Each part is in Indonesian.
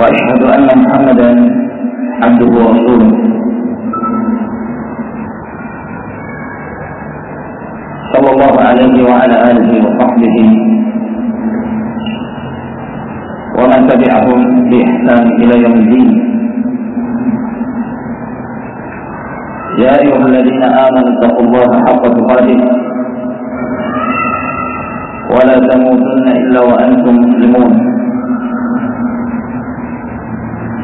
وأشهد أن محمدا عبده ورسوله. صلى الله عليه وعلى آله وصحبه ومن تبعهم بإحسان إلى يوم الدين. يا أيها الذين آمنوا اتقوا الله حق تقاته. ولا تموتن إلا وأنتم مسلمون.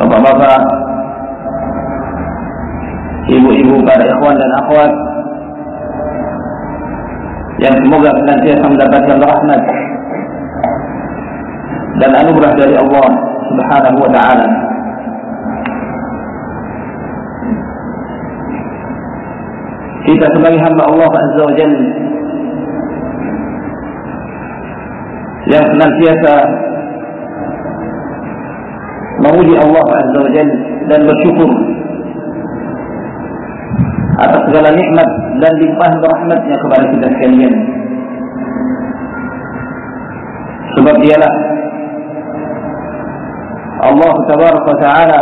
bapak-bapak, ibu-ibu, para ikhwan dan akhwat yang semoga senantiasa mendapatkan rahmat dan anugerah dari Allah Subhanahu wa taala. Kita sebagai hamba Allah Azza wa Jalla yang senantiasa memuji Allah Azza wa Jal dan bersyukur atas segala nikmat dan limpahan rahmatnya kepada kita sekalian. Sebab dialah Allah Tabaraka Ta'ala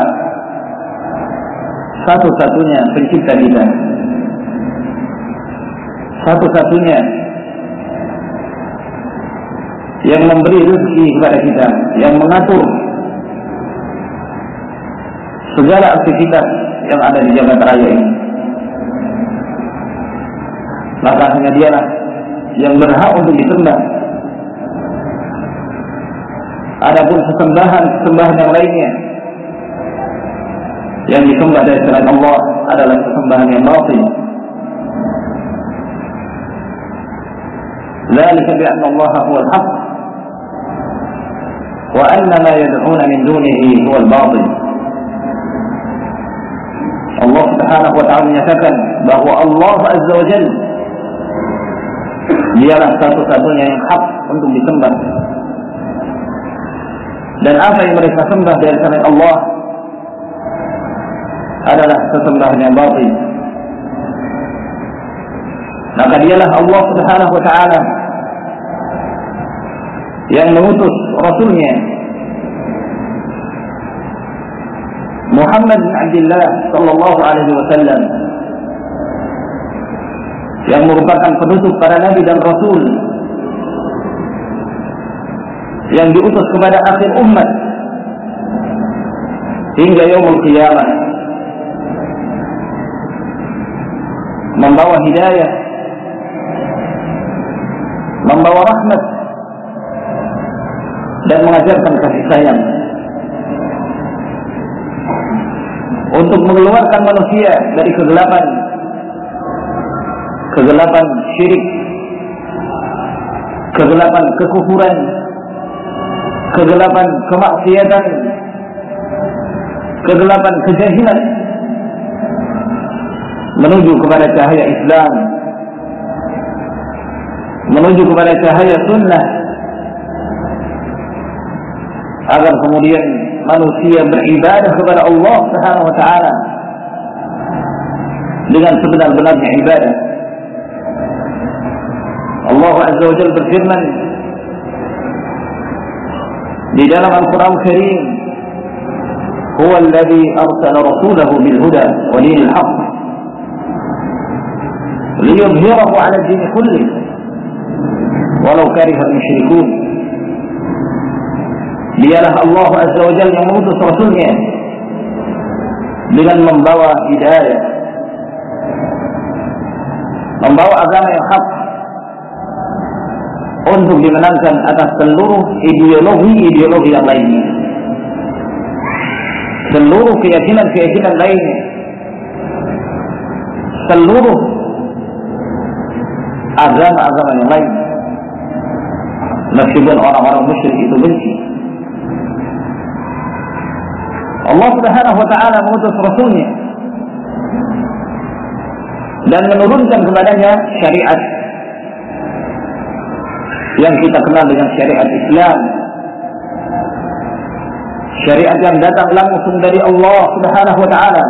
satu-satunya pencipta kita. Satu-satunya yang memberi rezeki kepada kita, yang mengatur segala aktivitas yang ada di jagat raya ini. Maka hanya dialah yang berhak untuk disembah. Adapun sesembahan-sesembahan yang lainnya yang disembah dari selain Allah adalah sesembahan yang batil. ذلك بأن الله هو الحق وأن ما يدعون من دونه هو الباطل Allah Subhanahu wa taala menyatakan bahwa Allah Azza wa Jalla dialah satu-satunya yang hak untuk disembah. Dan apa yang mereka sembah dari selain Allah adalah sesembahan yang batil. Maka dialah Allah Subhanahu wa taala yang mengutus Rasulnya Muhammad bin Abdullah sallallahu alaihi wasallam yang merupakan penutup para nabi dan rasul yang diutus kepada akhir umat hingga yaumul qiyamah membawa hidayah membawa rahmat dan mengajarkan kasih sayang untuk mengeluarkan manusia dari kegelapan. Kegelapan syirik. Kegelapan kekufuran. Kegelapan kemaksiatan. Kegelapan kejahilan. Menuju kepada cahaya Islam. Menuju kepada cahaya sunnah. Agar kemudian manusia beribadah kepada Allah Subhanahu wa taala dengan sebenar-benarnya ibadah. Allah Azza wa Jalla berfirman di dalam Al-Qur'an Karim, "Huwa alladhi arsala rasulahu bil huda wa dinil haqq liyudhhirahu 'ala ad-din kullih walau kariha al-musyrikun." Dialah Allah Azza wa Jalla yang mengutus Rasulnya dengan membawa hidayah, membawa agama yang hak untuk dimenangkan atas seluruh ideologi-ideologi yang lainnya, seluruh keyakinan-keyakinan lainnya, seluruh agama-agama yang lain. Meskipun orang-orang musyrik itu benci, Allah Subhanahu wa taala mengutus rasulnya dan menurunkan kepadanya syariat yang kita kenal dengan syariat Islam. Syariat yang datang langsung dari Allah Subhanahu wa taala.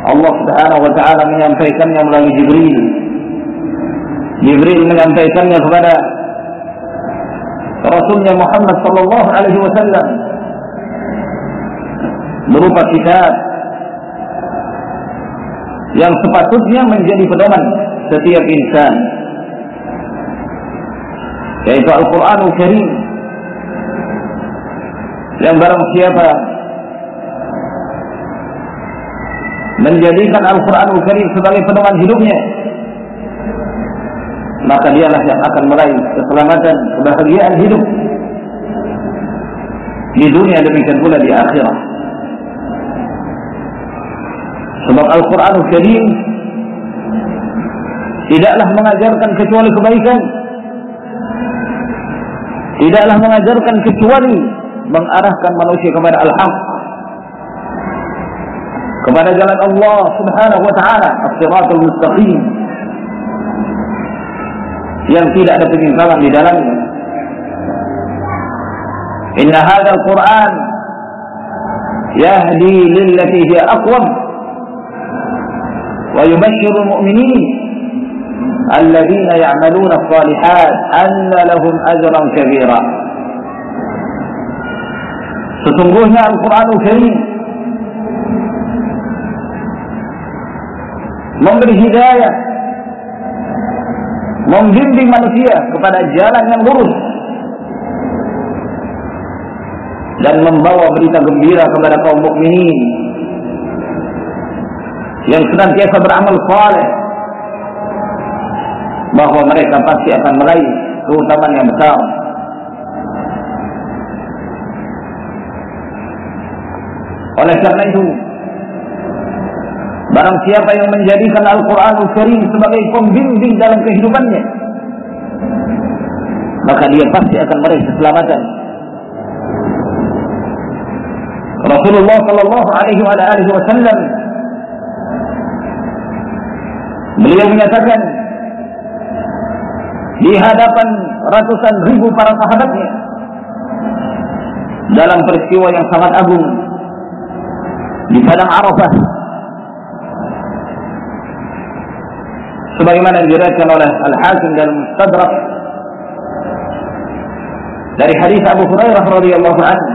Allah Subhanahu wa taala menyampaikannya melalui Jibril. Jibril menyampaikannya kepada Rasulnya Muhammad sallallahu alaihi wasallam berupa kitab yang sepatutnya menjadi pedoman setiap insan. Yaitu Al-Quranul Karim. Yang barang siapa menjadikan Al-Quranul Karim sebagai pedoman hidupnya maka dialah yang akan meraih keselamatan kebahagiaan hidup. Di dunia demikian pula di akhirat Sebab Al-Quran Karim tidaklah mengajarkan kecuali kebaikan. Tidaklah mengajarkan kecuali mengarahkan manusia kepada al-haq. Kepada jalan Allah subhanahu wa ta'ala. As-siratul mustaqim. Yang tidak ada penyimpangan di dalamnya. Inna hadal Quran yahdi lillati hiya aqwam ويبشر المؤمنين الذين يعملون الصالحات أن لهم أجرا كبيرا Sesungguhnya Al-Quranul Karim memberi hidayah, membimbing manusia kepada jalan yang lurus dan membawa berita gembira kepada kaum mukminin yang senantiasa beramal saleh bahwa mereka pasti akan meraih keutamaan yang besar. Oleh karena itu, barang siapa yang menjadikan Al-Quranul Karim sebagai pembimbing dalam kehidupannya, maka dia pasti akan meraih keselamatan. Rasulullah Shallallahu Alaihi Wasallam Beliau menyatakan di hadapan ratusan ribu para sahabatnya dalam peristiwa yang sangat agung di padang Arafah sebagaimana diriwayatkan oleh Al-Hakim dalam Mustadrak dari hadis Abu Hurairah radhiyallahu anhu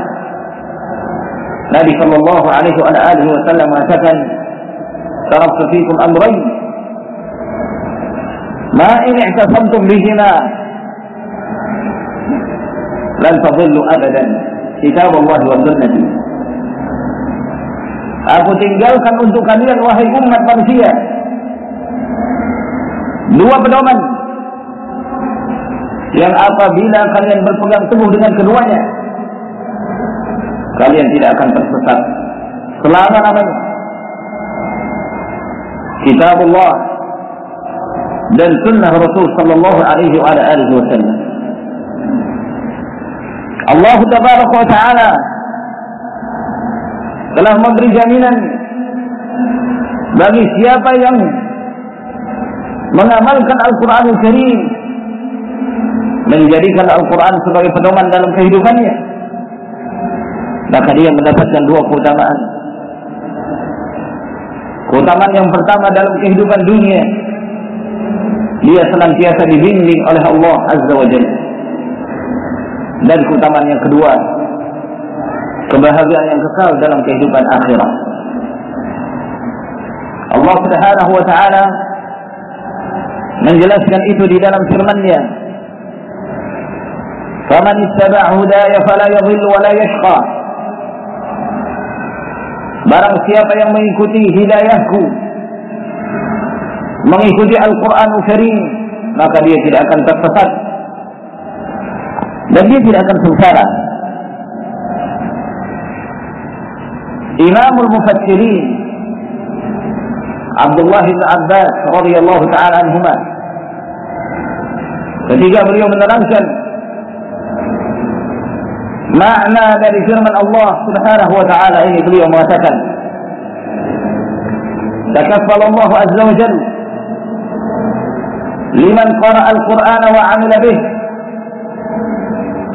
Nabi sallallahu alaihi wa alihi wasallam mengatakan taraktu fikum amrayn ma in i'tasamtum bihima. Lan tadillu abadan. Kitab Allah wa sunnati. Aku tinggalkan untuk kalian wahai umat manusia. Dua pedoman. Yang apabila kalian berpegang teguh dengan keduanya kalian tidak akan tersesat. Selama namanya kitab Allah dan sunnah Rasul sallallahu alaihi wa alihi wasallam. Allah tabaraka wa taala telah memberi jaminan bagi siapa yang mengamalkan Al-Qur'anul Karim menjadikan Al-Quran sebagai pedoman dalam kehidupannya maka dia mendapatkan dua keutamaan. Keutamaan yang pertama dalam kehidupan dunia dia senantiasa dibimbing oleh Allah Azza wa Jalla. Dan keutamaan yang kedua, kebahagiaan yang kekal dalam kehidupan akhirat. Allah Subhanahu wa taala menjelaskan itu di dalam firman-Nya. "Faman ittaba'a hudaya fala yadhillu wa la yashqa." Barang siapa yang mengikuti hidayahku, Mengikuti Al-Quran Karim Maka dia tidak akan tersesat. Dan dia tidak akan sengsara. Imamul Mufassirin Abdullah bin Abbas radhiyallahu taala anhuma ketika beliau menerangkan makna dari firman Allah Subhanahu wa taala ini beliau mengatakan takaffal Allah azza wa jalla liman qara'a al-Qur'an wa 'amila bih.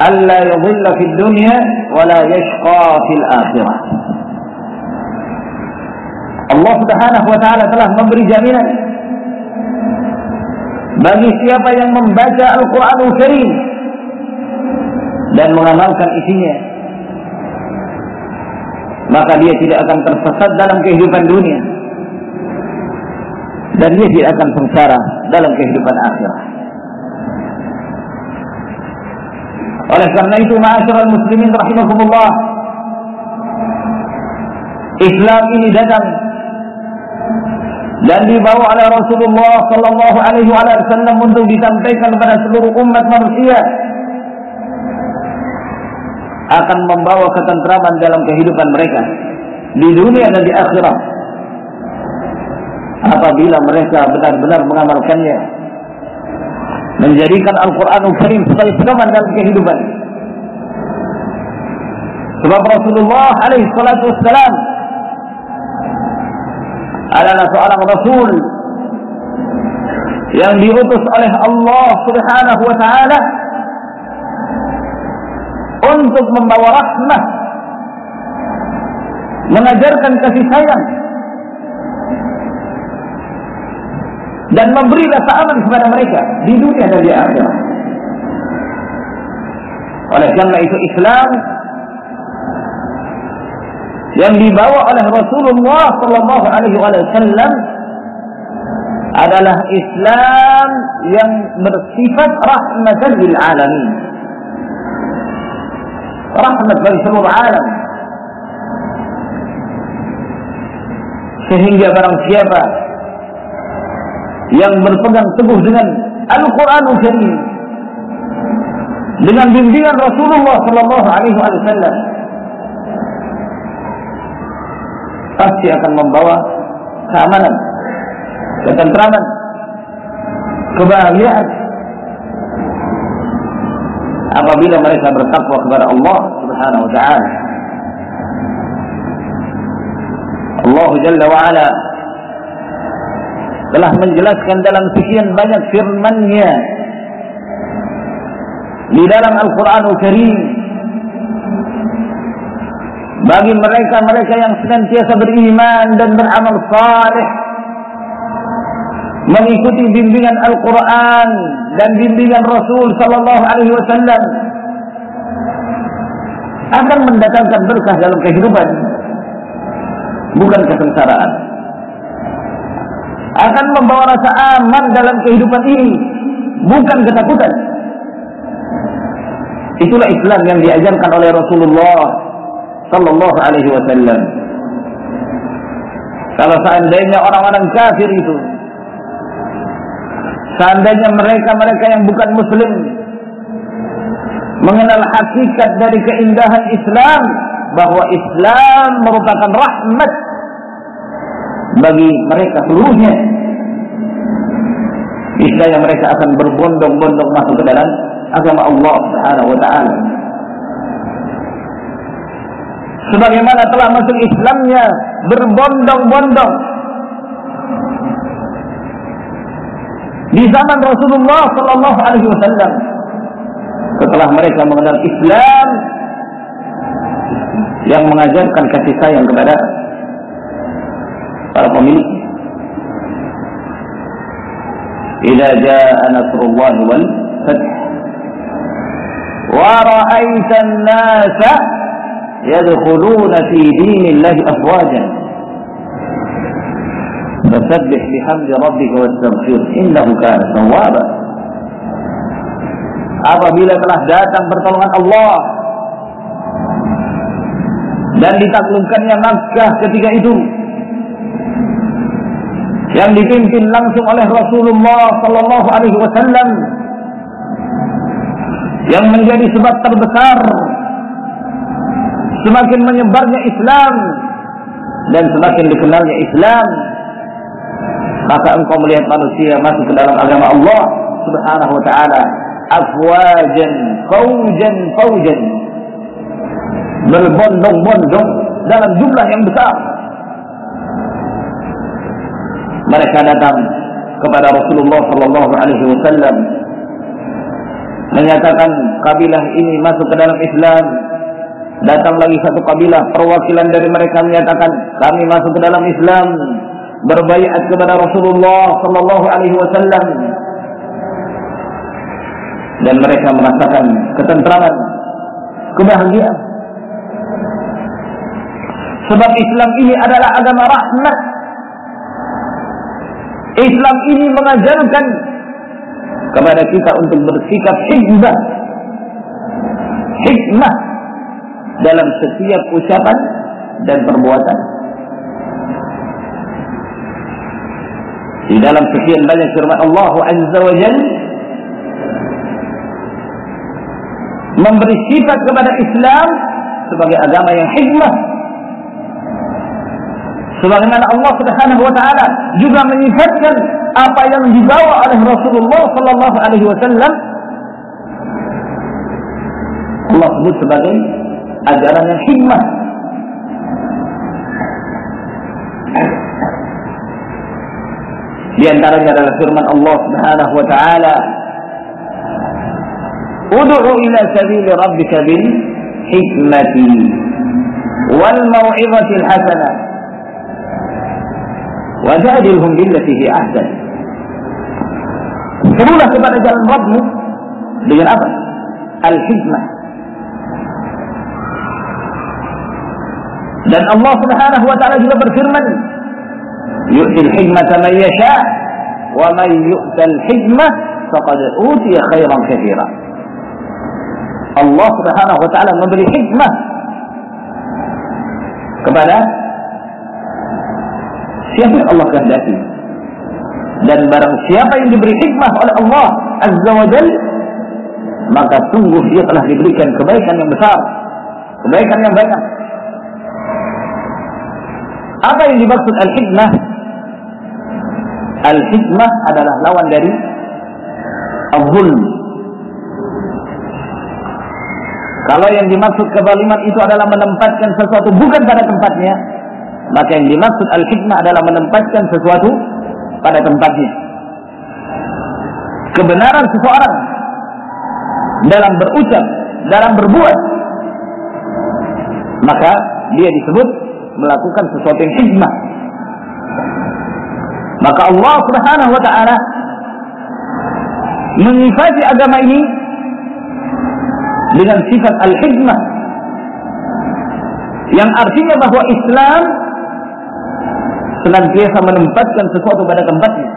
Alla yadhilla fid dunya wa la yashqa fil akhirah. Allah Subhanahu wa taala telah memberi jaminan bagi siapa yang membaca Al-Qur'anul Karim dan mengamalkan isinya maka dia tidak akan tersesat dalam kehidupan dunia dan dia tidak akan sengsara dalam kehidupan akhirat oleh karena itu ma'asyiral muslimin rahimakumullah Islam ini datang dan dibawa oleh Rasulullah sallallahu alaihi wasallam untuk disampaikan kepada seluruh umat manusia akan membawa ketentraman dalam kehidupan mereka di dunia dan di akhirat apabila mereka benar-benar mengamalkannya menjadikan Al-Quranul Karim sebagai pedoman dalam kehidupan. Sebab Rasulullah alaihi salatu wassalam adalah seorang Rasul yang diutus oleh Allah subhanahu wa ta'ala untuk membawa rahmah mengajarkan kasih sayang dan memberi rasa aman kepada mereka di dunia dan di akhirat. Oleh karena itu Islam yang dibawa oleh Rasulullah sallallahu alaihi wasallam adalah Islam yang bersifat rahmatan lil alamin. rahmat bagi seluruh alam. Sehingga barang siapa yang berpegang teguh dengan Al-Quranul Karim. Dengan bimbingan Rasulullah Sallallahu Alaihi Wasallam. Pasti akan membawa keamanan, ketentraman, kebahagiaan. Apabila mereka bertakwa kepada Allah Subhanahu wa taala. Allah Jalla wa ala telah menjelaskan dalam sekian banyak firman-Nya. Di dalam Al-Qur'anul Karim bagi mereka-mereka yang senantiasa beriman dan beramal saleh. Mengikuti bimbingan Al-Quran dan bimbingan Rasul Sallallahu Alaihi Wasallam. Akan mendatangkan berkah dalam kehidupan, bukan kesengsaraan. Akan membawa rasa aman dalam kehidupan ini, bukan ketakutan. Itulah Islam yang diajarkan oleh Rasulullah Sallallahu Alaihi Wasallam. Kalau seandainya orang-orang kafir itu Seandainya mereka-mereka yang bukan muslim mengenal hakikat dari keindahan Islam bahwa Islam merupakan rahmat bagi mereka seluruhnya. Istilahnya mereka akan berbondong-bondong masuk ke dalam agama Allah Subhanahu wa taala. Sebagaimana telah masuk Islamnya berbondong-bondong di zaman Rasulullah sallallahu alaihi wasallam setelah mereka mengenal Islam yang mengajarkan kasih sayang kepada para pemilik. Ila jaa nasrullah wal fath. Wa ra'aita an-nasa yadkhuluna fi dinillahi afwajan. Fasabbih bihamdi rabbika wastaghfir innahu kana tawwaba. Apabila telah datang pertolongan Allah dan ditaklukkannya Makkah ketika itu yang dipimpin langsung oleh Rasulullah sallallahu alaihi wasallam yang menjadi sebab terbesar semakin menyebarnya Islam dan semakin dikenalnya Islam. Maka engkau melihat manusia masuk ke dalam agama Allah subhanahu wa ta'ala afwajan faujan faujan berbondong-bondong dalam jumlah yang besar mereka datang kepada Rasulullah sallallahu alaihi wasallam menyatakan kabilah ini masuk ke dalam Islam datang lagi satu kabilah perwakilan dari mereka menyatakan kami masuk ke dalam Islam berbaiat kepada Rasulullah sallallahu alaihi wasallam dan mereka merasakan ketentraman, kebahagiaan. Sebab Islam ini adalah agama rahmat. Islam ini mengajarkan kepada kita untuk bersikap hikmah. Hikmah dalam setiap ucapan dan perbuatan. Di dalam sekian banyak firman Allah Azza wa memberi sifat kepada Islam sebagai agama yang hikmah. Sebagaimana Allah Subhanahu wa taala juga menyifatkan apa yang dibawa oleh Rasulullah sallallahu alaihi wasallam Allah sebut sebagai ajaran yang hikmah. Di antaranya adalah firman Allah Subhanahu wa taala ادع إلى سبيل ربك بالحكمة والموعظة الحسنة وجادلهم بالتي هي أحسن. قبولها كبار أجل ربنا دين ابد الحكمة. لأن الله سبحانه وتعالى جبر فرمن يؤتي الحكمة من يشاء ومن يؤتى الحكمة فقد أوتي خيرا كثيرا. الله سبحانه وتعالى مبني حكمه كبار siapa yang Allah kehendaki. Dan barang siapa yang diberi hikmah oleh Allah Azza wa Jal, maka sungguh dia telah diberikan kebaikan yang besar, kebaikan yang banyak. Apa yang dimaksud al-hikmah? Al-hikmah adalah lawan dari al-zulm, Kalau yang dimaksud kezaliman itu adalah menempatkan sesuatu bukan pada tempatnya, maka yang dimaksud al-hikmah adalah menempatkan sesuatu pada tempatnya. Kebenaran seseorang dalam berucap, dalam berbuat, maka dia disebut melakukan sesuatu yang hikmah. Maka Allah Subhanahu wa taala menyifati agama ini dengan sifat al-hikmah yang artinya bahwa Islam senantiasa menempatkan sesuatu pada tempatnya.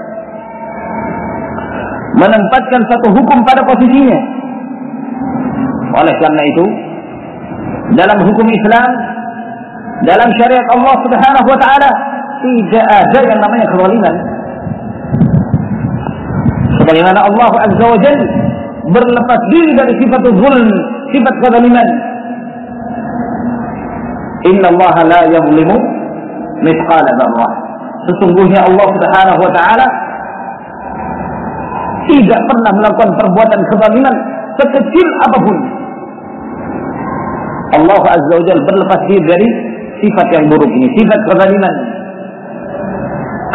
Menempatkan satu hukum pada posisinya. Oleh karena itu dalam hukum Islam dalam syariat Allah Subhanahu wa taala tidak ada yang namanya kezaliman. Sebagaimana Allah Azza wa Jalla berlepas diri dari sifat zulm sifat kezaliman. Inna Allah la yuzlimu mithqala dzarrah. Sesungguhnya Allah Subhanahu wa taala tidak pernah melakukan perbuatan kezaliman sekecil apa pun. Allah Azza wa berlepas diri dari sifat yang buruk ini, sifat kezaliman.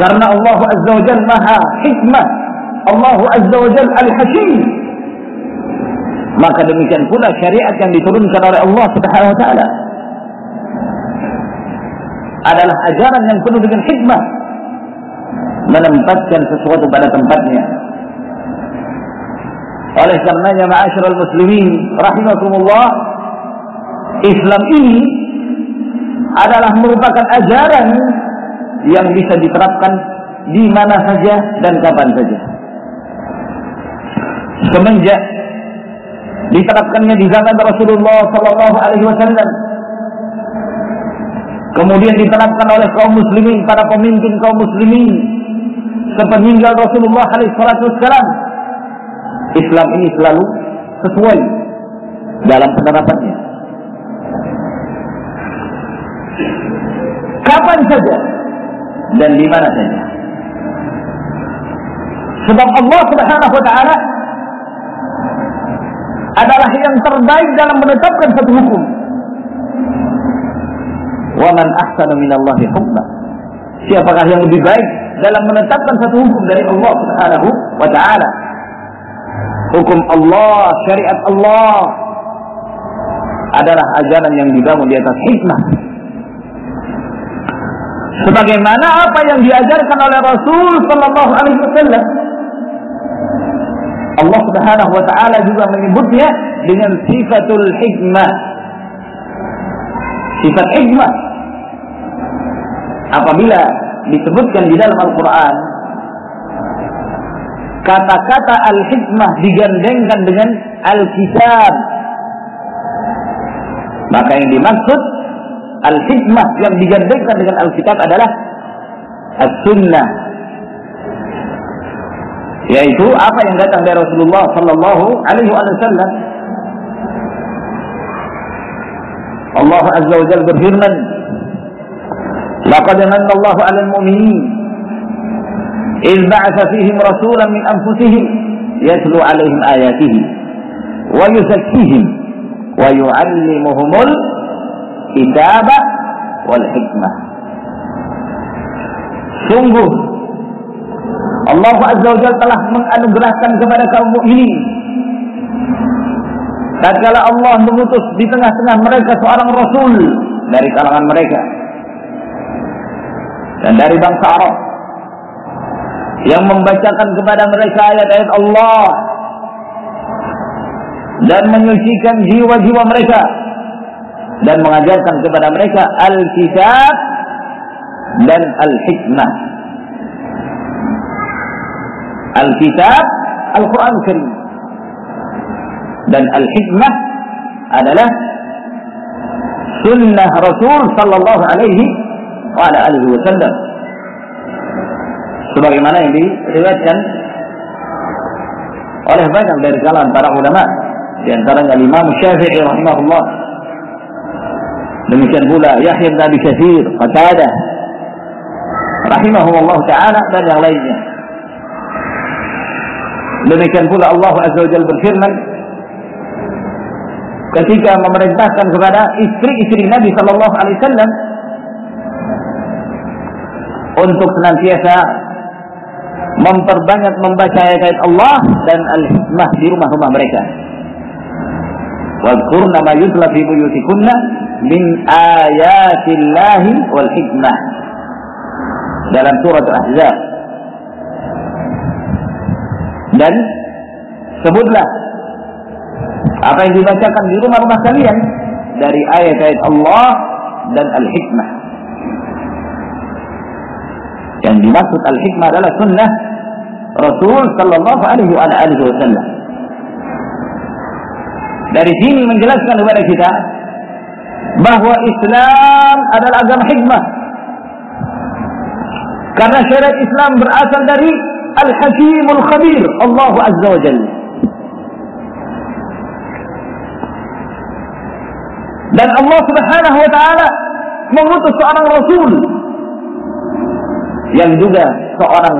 Karena Allah Azza wa Jalla Maha Hikmah. Allah Azza wa Al-Hakim. Maka demikian pula syariat yang diturunkan oleh Allah Subhanahu wa taala adalah ajaran yang penuh dengan hikmah menempatkan sesuatu pada tempatnya oleh karenanya ma'asyiral muslimin rahimakumullah Islam ini adalah merupakan ajaran yang bisa diterapkan di mana saja dan kapan saja. Semenjak diterapkannya di zaman Rasulullah Sallallahu Alaihi Wasallam, kemudian diterapkan oleh kaum muslimin, para pemimpin kaum muslimin, sepeninggal Rasulullah Wasallam, Islam ini selalu sesuai dalam penerapannya. Kapan saja dan di mana saja. Sebab Allah Subhanahu wa taala adalah yang terbaik dalam menetapkan satu hukum. Wa man ahsanu minallahi hukma. Siapakah yang lebih baik dalam menetapkan satu hukum dari Allah Subhanahu wa taala? Hukum Allah, syariat Allah adalah ajaran yang dibangun di atas hikmah sebagaimana apa yang diajarkan oleh Rasul sallallahu alaihi wasallam. Allah Subhanahu wa taala juga menyebutnya dengan sifatul hikmah. Sifat hikmah apabila disebutkan di dalam Al-Qur'an kata-kata al-hikmah digandengkan dengan al-kitab maka yang dimaksud al-hikmah yang digandengkan dengan Alkitab adalah as-sunnah. Yaitu apa yang datang dari Rasulullah sallallahu alaihi wasallam. Allah azza wa jalla berfirman laqad manna Allahu 'alal mu'minin إذ بعث فيهم رسولا من أنفسهم يتلو عليهم آياته ويزكيهم ويعلمهم kitab wal hikmah. Sungguh Allah Azza wa Jalla telah menganugerahkan kepada kaum mukminin tatkala Allah mengutus di tengah-tengah mereka seorang rasul dari kalangan mereka dan dari bangsa Arab yang membacakan kepada mereka ayat-ayat Allah dan menyucikan jiwa-jiwa mereka dan mengajarkan kepada mereka Alkitab dan Al-Hikmah. Alkitab Al-Quran Karim dan Al-Hikmah adalah sunnah Rasul sallallahu alaihi wa ala alihi wasallam sebagaimana yang diriwayatkan oleh banyak dari kalangan para ulama di antaranya Imam Syafi'i rahimahullah Demikian pula Yahya bin Abi Katsir, Qatadah rahimahumullah taala dan yang lainnya. Demikian pula Allah Azza wa Jalla berfirman ketika memerintahkan kepada istri-istri Nabi sallallahu alaihi wasallam untuk senantiasa memperbanyak membaca ayat-ayat Allah dan al-hikmah di rumah-rumah mereka. Wadkurna ma yutla fi buyutikunna min ayatillahi wal hikmah dalam surat Al-Ahzab. Dan sebutlah apa yang dibacakan di rumah-rumah kalian dari ayat-ayat Allah dan Al-Hikmah yang dimaksud Al-Hikmah adalah sunnah Rasul Sallallahu Alaihi Wasallam dari sini menjelaskan kepada kita bahwa Islam adalah agama hikmah. Karena syariat Islam berasal dari Al-Hakimul Khabir, Allah Azza wa Jalla. Dan Allah Subhanahu wa taala mengutus seorang rasul yang juga seorang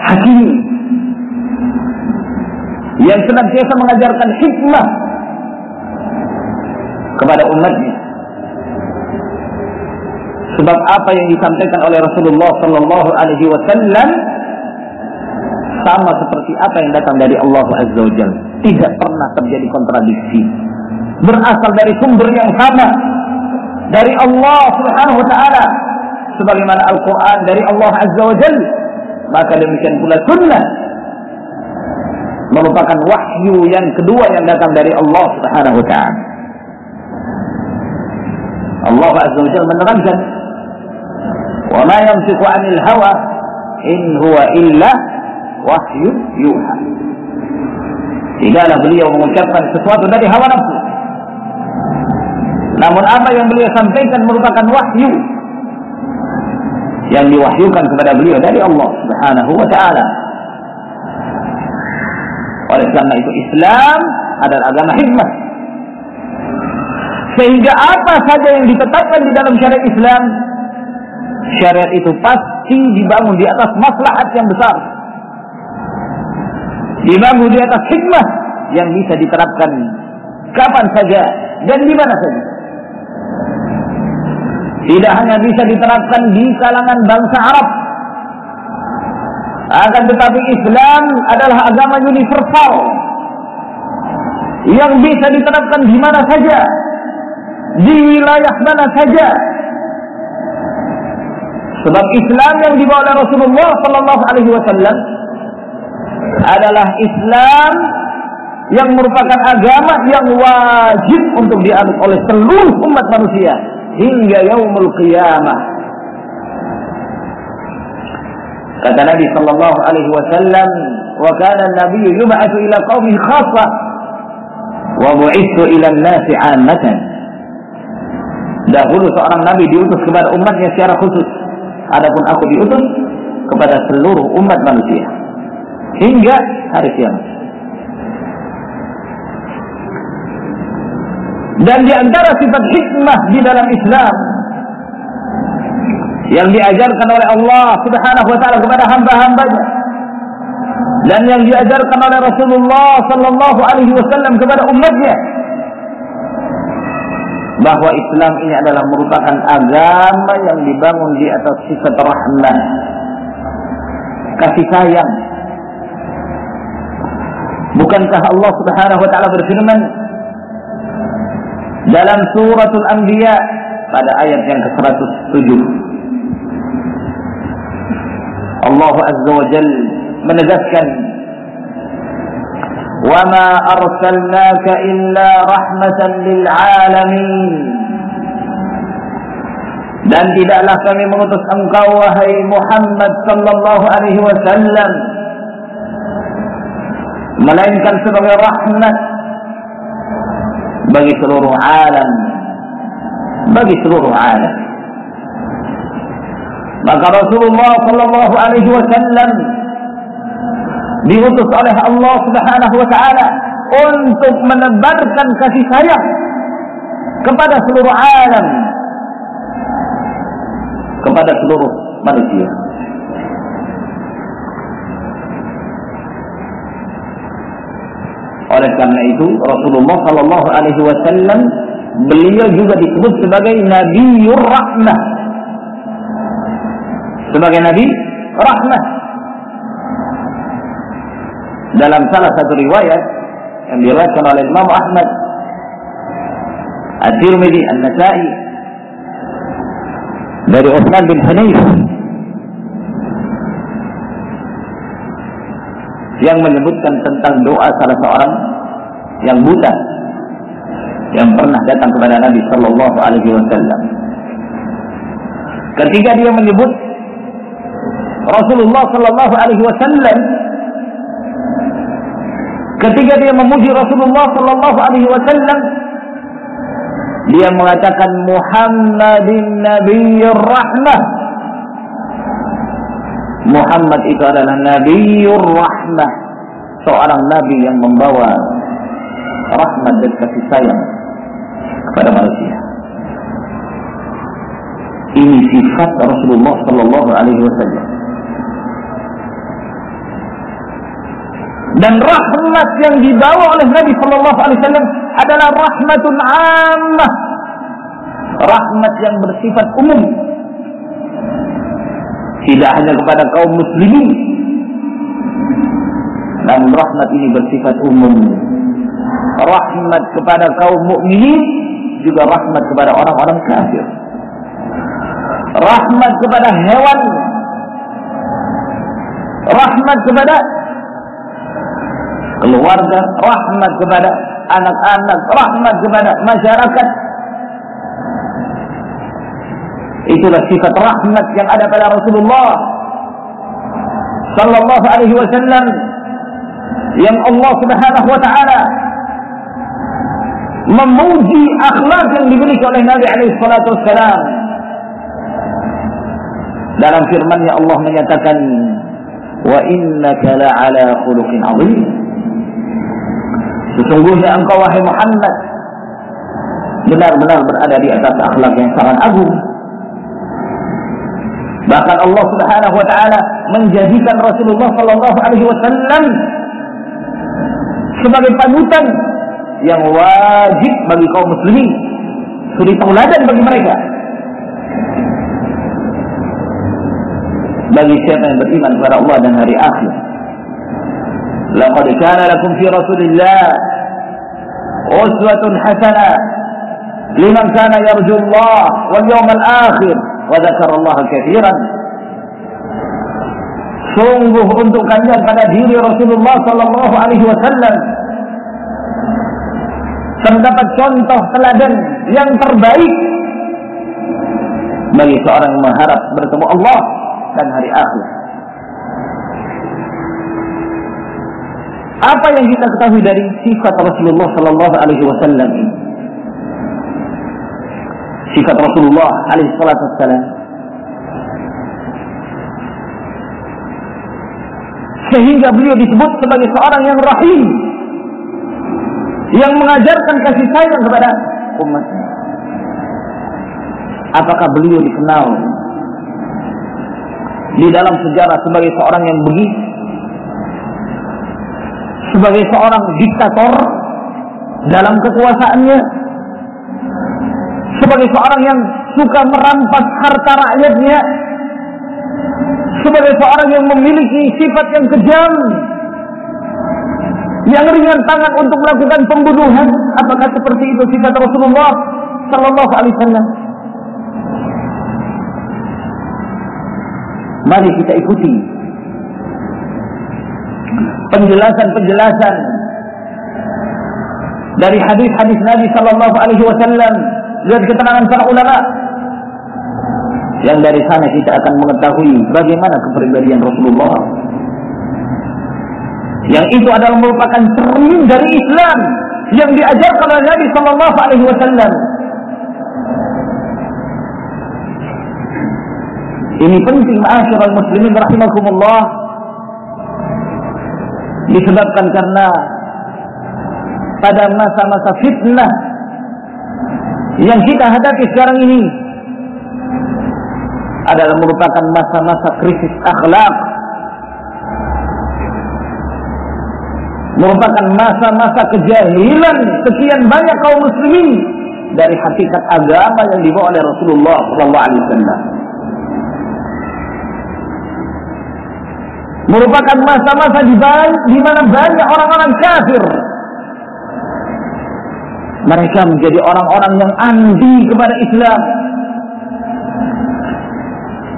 hakim yang senantiasa mengajarkan hikmah kepada umatnya. Sebab apa yang disampaikan oleh Rasulullah Sallallahu Alaihi Wasallam sama seperti apa yang datang dari Allah Azza wa. Tidak pernah terjadi kontradiksi. Berasal dari sumber yang sama. Dari Allah Subhanahu wa taala sebagaimana Al-Qur'an dari Allah Azza wa Jalla. Maka demikian pula sunnah merupakan wahyu yang kedua yang datang dari Allah Subhanahu wa taala. Allah Azza wa Jalla menerangkan, "Wa ma yamsiku 'anil hawa in huwa illa wahyu yuha." Tidaklah beliau mengucapkan sesuatu dari hawa nafsu. Namun apa yang beliau sampaikan merupakan wahyu yang diwahyukan kepada beliau dari Allah Subhanahu wa taala. Oleh karena itu Islam adalah agama hikmah. Sehingga apa saja yang ditetapkan di dalam syariat Islam, syariat itu pasti dibangun di atas maslahat yang besar. Dibangun di atas hikmah yang bisa diterapkan kapan saja dan di mana saja. Tidak hanya bisa diterapkan di kalangan bangsa Arab, akan tetapi Islam adalah agama universal. Yang bisa diterapkan di mana saja, di wilayah mana saja. Sebab Islam yang dibawa oleh Rasulullah Sallallahu Alaihi Wasallam adalah Islam yang merupakan agama yang wajib untuk dianut oleh seluruh umat manusia hingga yaumul qiyamah. Kata Nabi sallallahu alaihi wasallam, "Wa kana an-nabiy yub'atsu ila qaumihi khassa wa bu'itsu ila an-nasi 'ammatan." Dahulu seorang nabi diutus kepada umatnya secara khusus. Adapun aku diutus kepada seluruh umat manusia hingga hari kiamat. Dan di antara sifat hikmah di dalam Islam yang diajarkan oleh Allah Subhanahu wa taala kepada hamba-hambanya dan yang diajarkan oleh Rasulullah sallallahu alaihi wasallam kepada umatnya bahwa Islam ini adalah merupakan agama yang dibangun di atas sifat rahmat kasih sayang. Bukankah Allah Subhanahu wa taala berfirman dalam suratul anbiya pada ayat yang ke-107 Allah Azza wa Jal menegaskan وَمَا أَرْسَلْنَاكَ إِلَّا رَحْمَةً لِلْعَالَمِينَ Dan tidaklah kami mengutus engkau wahai Muhammad sallallahu alaihi wasallam melainkan sebagai rahmat bagi seluruh alam bagi seluruh alam maka Rasulullah Shallallahu Alaihi Wasallam diutus oleh Allah Subhanahu Wa Taala untuk menebarkan kasih sayang kepada seluruh alam, kepada seluruh manusia. Oleh karena itu Rasulullah Shallallahu Alaihi Wasallam beliau juga disebut sebagai Nabiur Rahmah sebagai nabi rahmat. Dalam salah satu riwayat yang diriwayatkan oleh Imam Ahmad, At-Tirmidzi, An-Nasa'i dari Utsman bin Hanif yang menyebutkan tentang doa salah seorang yang buta yang pernah datang kepada Nabi Shallallahu Alaihi Wasallam. Ketika dia menyebut Rasulullah Sallallahu Alaihi Wasallam ketika dia memuji Rasulullah Sallallahu Alaihi Wasallam dia mengatakan Muhammadin Nabiyyur Rahmah Muhammad itu adalah Nabiyyur Rahmah seorang nabi yang membawa rahmat dan kasih sayang kepada manusia. Ini sifat Rasulullah Sallallahu Alaihi Wasallam. Dan rahmat yang dibawa oleh Nabi Sallallahu Alaihi Wasallam adalah rahmatun ammah, rahmat yang bersifat umum, tidak hanya kepada kaum muslimin, namun rahmat ini bersifat umum. Rahmat kepada kaum mukminin juga rahmat kepada orang-orang kafir. Rahmat kepada hewan. Rahmat kepada keluarga, rahmat kepada anak-anak, rahmat kepada masyarakat. Itulah sifat rahmat yang ada pada Rasulullah sallallahu alaihi wasallam yang Allah Subhanahu wa taala memuji akhlak yang dimiliki oleh Nabi alaihi salatu wasallam. Dalam firman-Nya Allah menyatakan wa innaka la'ala khuluqin 'azim. Sesungguhnya engkau wahai Muhammad benar-benar berada di atas akhlak yang sangat agung. Bahkan Allah Subhanahu wa taala menjadikan Rasulullah sallallahu alaihi wasallam sebagai panutan yang wajib bagi kaum muslimin, suri tauladan bagi mereka. Bagi siapa yang beriman kepada Allah dan hari akhir. Laqad kana lakum fi Rasulillah uswatun hasanah liman kana yarju Allah wal yawmal akhir wa dzakara Allah katsiran. Sungguh untuk kalian pada diri Rasulullah sallallahu alaihi wasallam terdapat contoh teladan yang terbaik bagi seorang yang mengharap bertemu Allah dan hari akhir. Apa yang kita ketahui dari sifat Rasulullah Sallallahu Alaihi Wasallam ini? Sifat Rasulullah Alaihi Wasallam sehingga beliau disebut sebagai seorang yang rahim yang mengajarkan kasih sayang kepada umatnya. Apakah beliau dikenal di dalam sejarah sebagai seorang yang begitu? Sebagai seorang diktator dalam kekuasaannya? Sebagai seorang yang suka merampas harta rakyatnya? Sebagai seorang yang memiliki sifat yang kejam? yang ringan tangan untuk melakukan pembunuhan apakah seperti itu sifat Rasulullah sallallahu alaihi wasallam mari kita ikuti penjelasan-penjelasan dari hadis-hadis Nabi sallallahu alaihi wasallam dan keterangan para ulama. Yang dari sana kita akan mengetahui bagaimana kepribadian Rasulullah. Yang itu adalah merupakan cermin dari Islam yang diajarkan oleh Nabi Sallallahu Alaihi Wasallam. Ini penting ma'asyiral muslimin rahimakumullah. Disebabkan karena pada masa-masa fitnah yang kita hadapi sekarang ini adalah merupakan masa-masa krisis akhlak merupakan masa-masa kejahilan sekian banyak kaum muslimin dari hakikat agama yang dibawa oleh Rasulullah SAW. Merupakan masa-masa di mana banyak orang-orang kafir. Mereka menjadi orang-orang yang anti kepada Islam.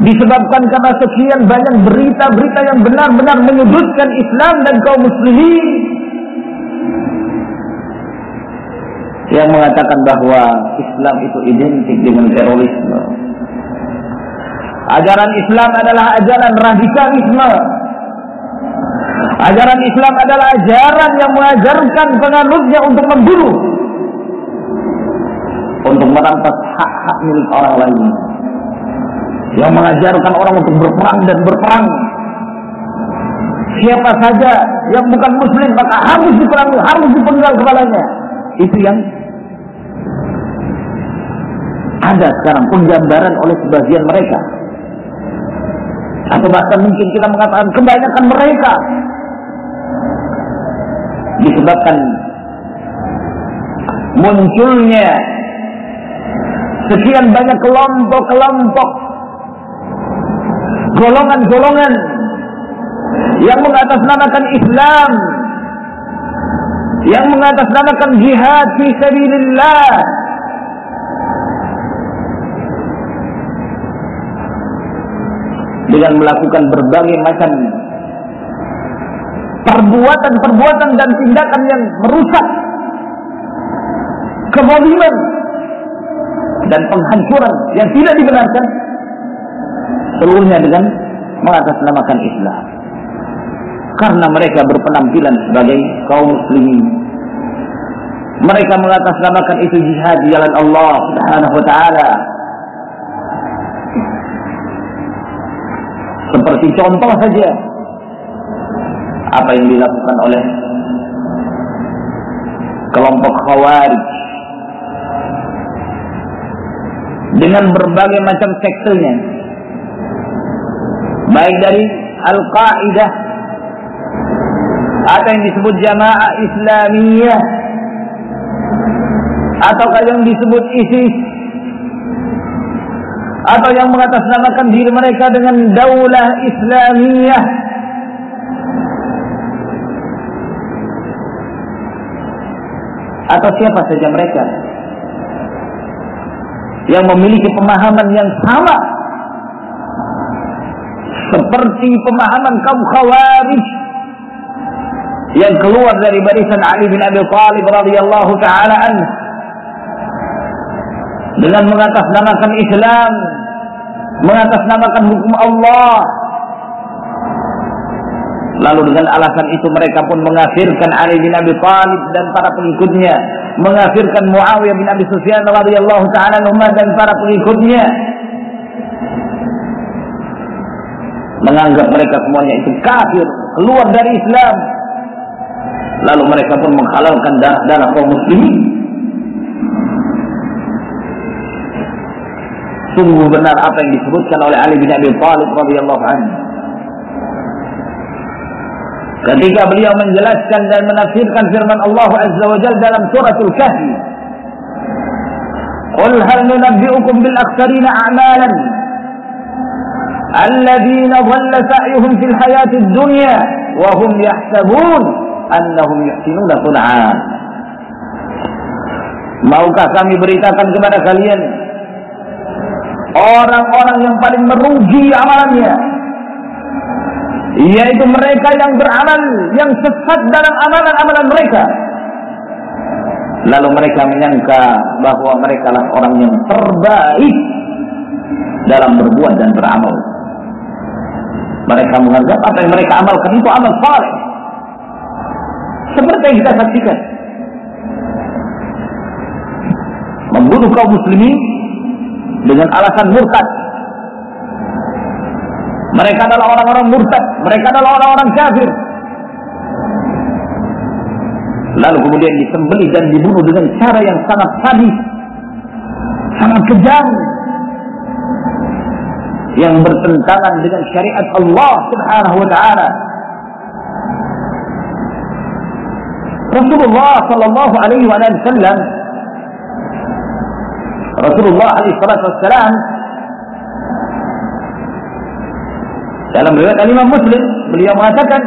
Disebabkan karena sekian banyak berita-berita yang benar-benar menyudutkan Islam dan kaum muslimin yang mengatakan bahwa Islam itu identik dengan terorisme. Ajaran Islam adalah ajaran radikalisme. Ajaran Islam adalah ajaran yang mengajarkan penganutnya untuk membunuh. Merampas hak-hak milik orang lain. Yang mengajarkan orang untuk berperang dan berperang. Siapa saja yang bukan muslim maka harus diperangi, harus dipenggal kepalanya. Itu yang ada sekarang penggambaran oleh sebagian mereka atau bahkan mungkin kita mengatakan kebanyakan mereka disebabkan munculnya sekian banyak kelompok-kelompok. Golongan-golongan yang mengatasnamakan Islam. Yang mengatasnamakan jihad fi sabilillah. Dengan melakukan berbagai macam perbuatan-perbuatan dan tindakan yang merusak keboliman dan penghancuran yang tidak dibenarkan seluruhnya dengan mengatasnamakan Islam. Karena mereka berpenampilan sebagai kaum muslimin. Mereka mengatasnamakan itu jihad di jalan Allah Subhanahu wa taala. Seperti contoh saja apa yang dilakukan oleh kelompok khawarij dengan berbagai macam sektenya baik dari Al-Qa'idah atau yang disebut Jamaah Islamiyah atau yang disebut ISIS atau yang mengatasnamakan diri mereka dengan daulah Islamiyah. Atau siapa saja mereka yang memiliki pemahaman yang sama seperti pemahaman kaum khawarij yang keluar dari barisan Ali bin Abi Thalib radhiyallahu taala dengan mengatasnamakan Islam, mengatasnamakan hukum Allah. Lalu dengan alasan itu mereka pun mengafirkan Ali bin Abi Thalib dan para pengikutnya, mengafirkan Muawiyah bin Abi Sufyan radhiyallahu taala dan para pengikutnya. Menganggap mereka semuanya itu kafir, keluar dari Islam. Lalu mereka pun menghalalkan darah-darah kaum muslimin sungguh benar apa yang disebutkan oleh Ali bin Abi Thalib radhiyallahu anhu. Ketika beliau menjelaskan dan menafsirkan firman Allah Azza wa Jal dalam suratul kahfi. Qul hal nunabbi'ukum bil akhsarina a'malan. alladziina dhalla sa'yuhum fil hayati dunya. Wahum yahsabun annahum yahsinuna sun'a. Maukah kami beritakan kepada kalian orang-orang yang paling merugi amalannya yaitu mereka yang beramal yang sesat dalam amalan-amalan mereka. Lalu mereka menyangka bahwa mereka lah orang yang terbaik dalam berbuat dan beramal. Mereka menganggap apa yang mereka amalkan itu amal saleh. Seperti yang kita saksikan. Membunuh kaum muslimin dengan alasan murtad. Mereka adalah orang-orang murtad, mereka adalah orang-orang kafir. Lalu kemudian disembelih dan dibunuh dengan cara yang sangat sadis, sangat kejam, yang bertentangan dengan syariat Allah Subhanahu wa taala. Rasulullah sallallahu alaihi wasallam Rasulullah alaihi salatu wassalam Dalam riwayat Imam Muslim, beliau mengatakan,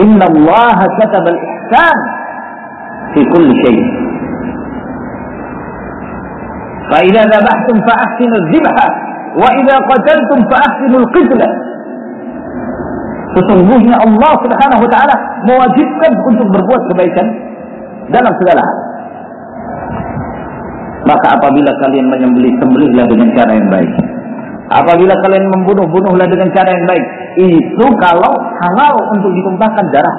"Inna Allah kataba al-ihsan fi kulli syai'." Fa idza dhabhtum fa ahsinu adh-dhibha wa idza qataltum fa ahsinu al-qitla. Sesungguhnya Allah Subhanahu wa taala mewajibkan untuk berbuat kebaikan dalam segala hal. Maka apabila kalian menyembelih, sembelihlah dengan cara yang baik. Apabila kalian membunuh, bunuhlah dengan cara yang baik. Itu kalau halal untuk ditumpahkan darah.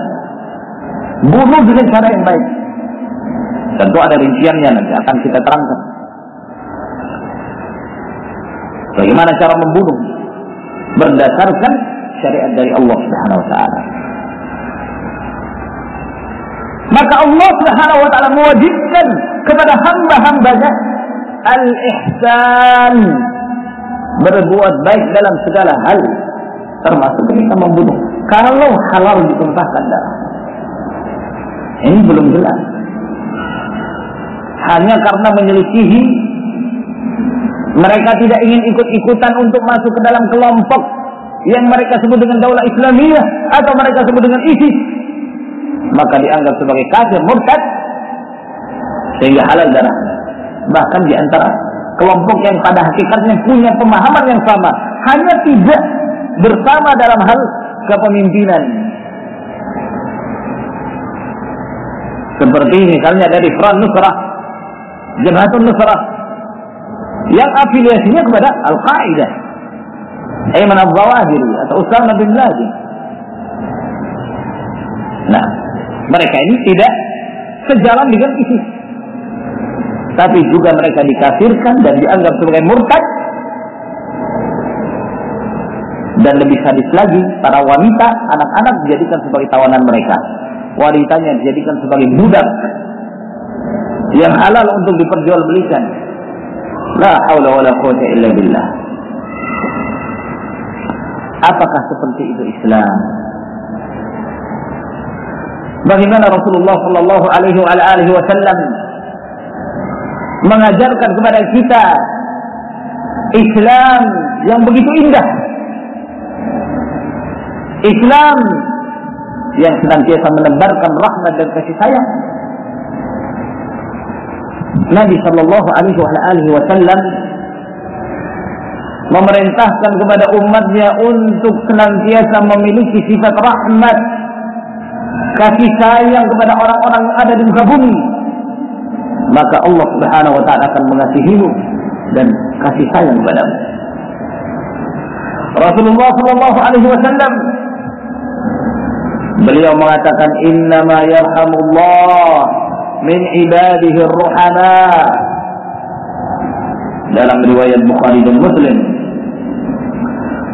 Bunuh dengan cara yang baik. Tentu ada rinciannya nanti akan kita terangkan. Bagaimana cara membunuh? Berdasarkan syariat dari Allah Subhanahu wa taala. Maka Allah Subhanahu wa taala mewajibkan kepada hamba-hambanya al-ihsan berbuat baik dalam segala hal termasuk ketika membunuh. Kalau halal ditumpahkan darah. Ini belum jelas. Hanya karena menyelisihi mereka tidak ingin ikut-ikutan untuk masuk ke dalam kelompok yang mereka sebut dengan daulah Islamiyah atau mereka sebut dengan ISIS. Maka dianggap sebagai kafir murtad sehingga halal darah. Bahkan di antara kelompok yang pada hakikatnya punya pemahaman yang sama hanya tidak bersama dalam hal kepemimpinan. Seperti misalnya dari Front Nusrah Jabhatun Nusrah yang afiliasinya kepada Al-Qaeda Ayman al-Zawahiri atau Usama bin Laden. Nah mereka ini tidak sejalan dengan ISIS tapi juga mereka dikafirkan dan dianggap sebagai murtad. Dan lebih sadis lagi para wanita anak-anak dijadikan sebagai tawanan mereka. Wanitanya dijadikan sebagai budak yang halal untuk diperjualbelikan. La haula wala quwwata illa billah. Apakah seperti itu Islam? Bagaimana Rasulullah sallallahu alaihi wasallam mengajarkan kepada kita Islam yang begitu indah. Islam yang senantiasa menebarkan rahmat dan kasih sayang. Nabi Shallallahu Alaihi Wasallam memerintahkan kepada umatnya untuk senantiasa memiliki sifat rahmat, kasih sayang kepada orang-orang yang ada di muka bumi maka Allah Subhanahu wa taala akan mengasihimu dan kasih sayang kepadamu. Rasulullah sallallahu alaihi wasallam beliau mengatakan innama yarhamullah min ibadihi ruhana dalam riwayat Bukhari dan Muslim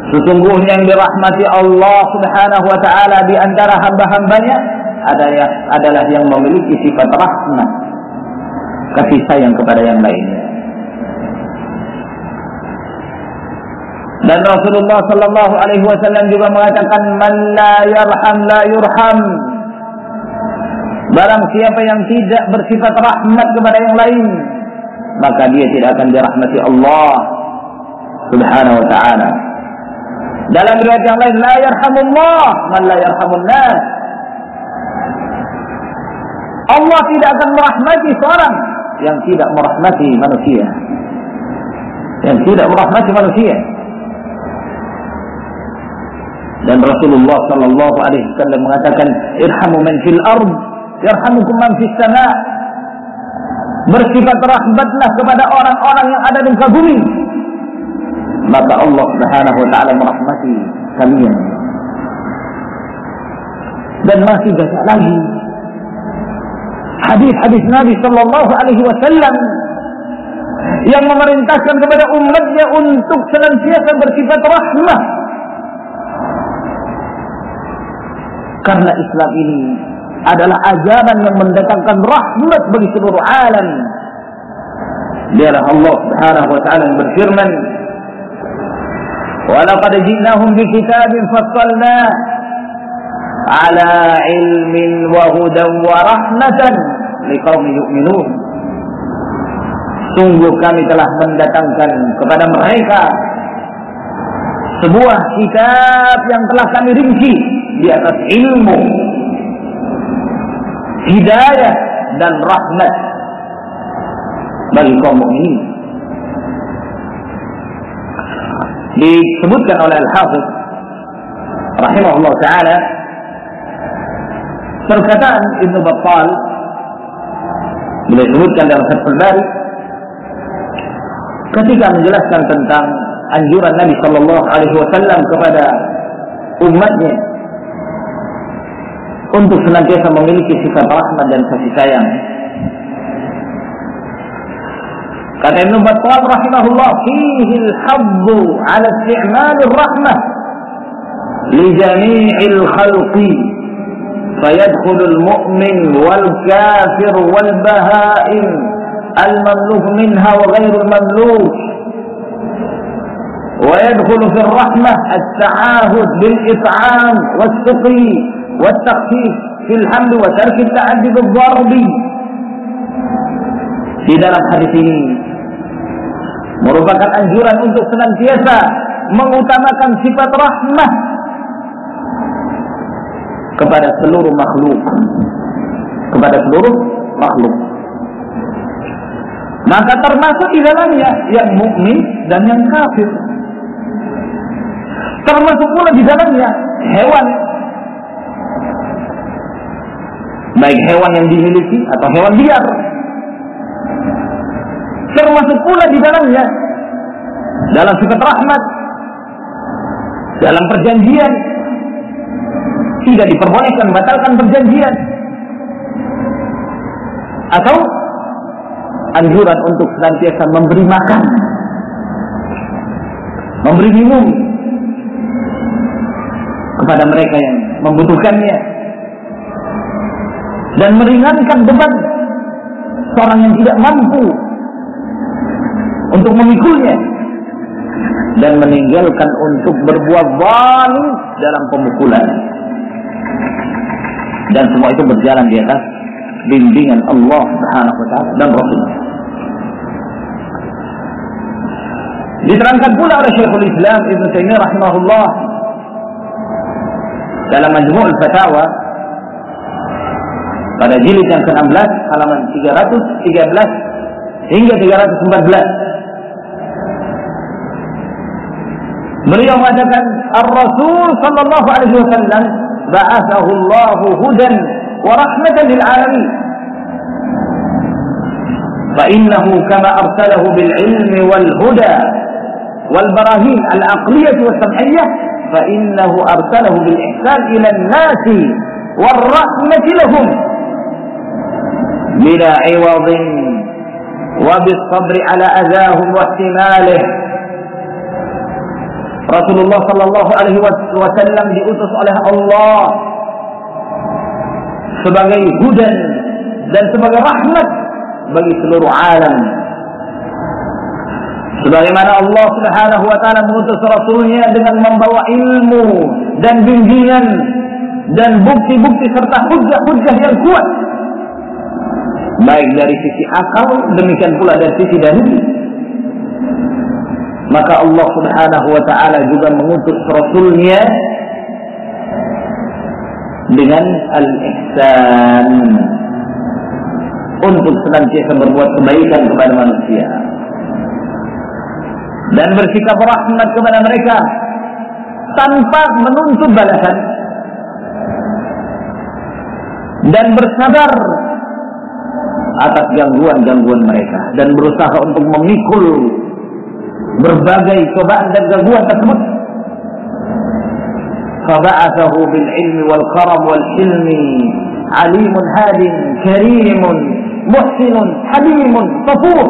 sesungguhnya yang dirahmati Allah Subhanahu wa taala di antara hamba-hambanya adalah yang memiliki sifat rahmat kasih sayang kepada yang lainnya. Dan Rasulullah Sallallahu Alaihi Wasallam juga mengatakan, "Man la yarham la yurham." Barang siapa yang tidak bersifat rahmat kepada yang lain, maka dia tidak akan dirahmati Allah Subhanahu wa taala. Dalam riwayat yang lain, la yarhamullah man la yarhamun nas. Allah tidak akan merahmati seorang yang tidak merahmati manusia. Yang tidak merahmati manusia. Dan Rasulullah sallallahu alaihi wasallam mengatakan, "Irhamu man fil ard, yarhamukum man fis sama." Bersifat rahmatlah kepada orang-orang yang ada di muka bumi. Maka Allah Subhanahu wa taala merahmati kalian. Dan masih banyak lagi hadis-hadis Nabi Shallallahu Alaihi Wasallam yang memerintahkan kepada umatnya untuk senantiasa bersifat rahmah. Karena Islam ini adalah ajaran yang mendatangkan rahmat bagi seluruh alam. Dialah Allah Subhanahu wa taala berfirman, "Wa laqad bi kitabin fassalnah ala ilmin wa hudan wa rahmatan liqaumin yu'minun. Sungguh kami telah mendatangkan kepada mereka sebuah kitab yang telah kami rinci di atas ilmu, hidayah dan rahmat bagi kaum mukminin. Disebutkan oleh Al-Hafiz rahimahullah taala perkataan Ibn Battal beliau sebutkan dalam Fathul ketika menjelaskan tentang anjuran Nabi Shallallahu Alaihi Wasallam kepada umatnya untuk senantiasa memiliki sifat rahmat dan kasih sayang. Kata Ibn Battal rahimahullah, fihi al-habbu ala isti'mal ar-rahmah li jami'il khalqi فيدخل المؤمن والكافر والبهائم المملوك منها وغير المملوك. ويدخل في الرحمة التعاهد بالإطعام والسقي والتخفيف في الحمل وترك التعدي بالضرب. di dalam hadis ini merupakan anjuran untuk senantiasa mengutamakan sifat rahmah kepada seluruh makhluk. Kepada seluruh makhluk. Maka termasuk di dalamnya yang mukmin dan yang kafir. Termasuk pula di dalamnya hewan. Baik hewan yang dimiliki atau hewan liar. Termasuk pula di dalamnya dalam sifat rahmat dalam perjanjian tidak diperbolehkan batalkan perjanjian. Atau anjuran untuk senantiasa memberi makan memberi minum kepada mereka yang membutuhkannya dan meringankan beban seorang yang tidak mampu untuk memikulnya dan meninggalkan untuk berbuat zalim dalam pemukulan dan semua itu berjalan di atas bimbingan Allah Subhanahu wa taala dan Rasul. Diterangkan pula oleh Syekhul Islam Ibn Taimiyah rahimahullah dalam Majmu' al-Fatawa pada jilid yang ke-16 halaman 313 hingga 314 Beliau mengatakan Ar-Rasul sallallahu alaihi wasallam hudan wa rahmatan lil alamin. فإنه كما أرسله بالعلم والهدى والبراهين العقلية والسمعية فإنه أرسله بالإحسان إلى الناس والرحمة لهم بلا عوض وبالصبر على أذاهم واحتماله Rasulullah Sallallahu Alaihi Wasallam diutus oleh Allah sebagai hudan dan sebagai rahmat bagi seluruh alam. Sebagaimana Allah Subhanahu wa taala mengutus rasulnya dengan membawa ilmu dan bimbingan dan bukti-bukti serta hujah-hujah yang kuat baik dari sisi akal demikian pula dari sisi dalil maka Allah Subhanahu wa taala juga mengutus rasulnya dengan al-ihsan untuk senantiasa berbuat kebaikan kepada manusia. Dan bersikap rahmat kepada mereka tanpa menuntut balasan. Dan bersabar atas gangguan-gangguan mereka. Dan berusaha untuk memikul berbagai cobaan dan gangguan tersebut. Faba'athahu bil ilmi wal karam wal ilmi alimun hadin karimun muhsinun hadimun tafur.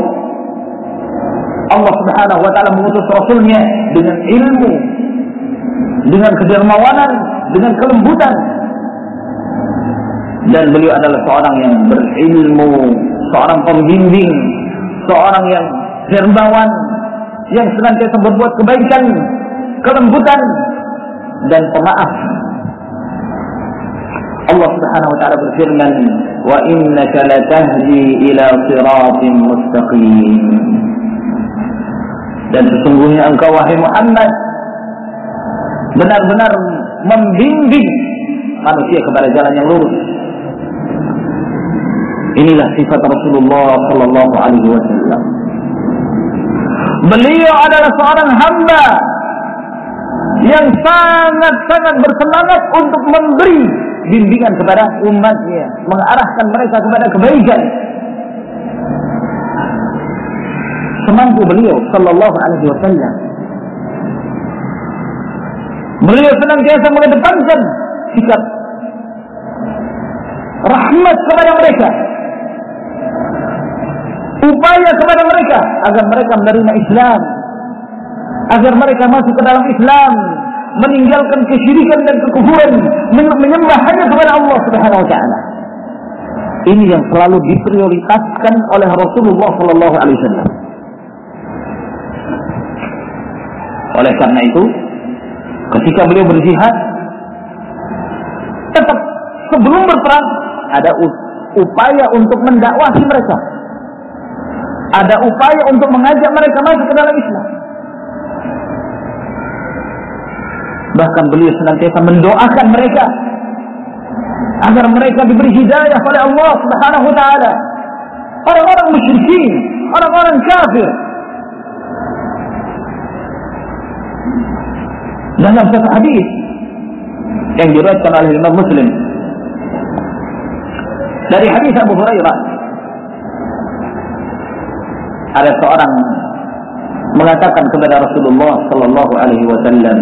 Allah subhanahu wa ta'ala mengutus Rasulnya dengan ilmu, dengan kedermawanan, dengan kelembutan. Dan beliau adalah seorang yang berilmu, seorang pembimbing, seorang yang dermawan, yang senantiasa berbuat kebaikan, kelembutan dan pemaaf. Allah Subhanahu wa taala berfirman, "Wa innaka latahdi ila siratin mustaqim." Dan sesungguhnya engkau wahai Muhammad benar-benar membimbing manusia kepada jalan yang lurus. Inilah sifat Rasulullah sallallahu alaihi wasallam. Beliau adalah seorang hamba yang sangat-sangat bersemangat untuk memberi bimbingan kepada umatnya, mengarahkan mereka kepada kebaikan. Semampu beliau sallallahu alaihi wasallam. Beliau senantiasa mengedepankan sikap rahmat kepada mereka upaya kepada mereka agar mereka menerima Islam agar mereka masuk ke dalam Islam meninggalkan kesyirikan dan kekufuran menyembah hanya kepada Allah Subhanahu wa taala Ini yang selalu diprioritaskan oleh Rasulullah Shallallahu Alaihi Wasallam. Oleh karena itu, ketika beliau berjihad, tetap sebelum berperang ada upaya untuk mendakwahi mereka. Ada upaya untuk mengajak mereka masuk ke dalam Islam. Bahkan beliau senantiasa mendoakan mereka agar mereka diberi hidayah oleh Allah Subhanahu wa taala. Orang-orang musyrikin, orang-orang kafir. Dalam satu hadis yang diriwayatkan oleh Imam Muslim dari hadis Abu Hurairah ada seorang mengatakan kepada Rasulullah sallallahu alaihi wasallam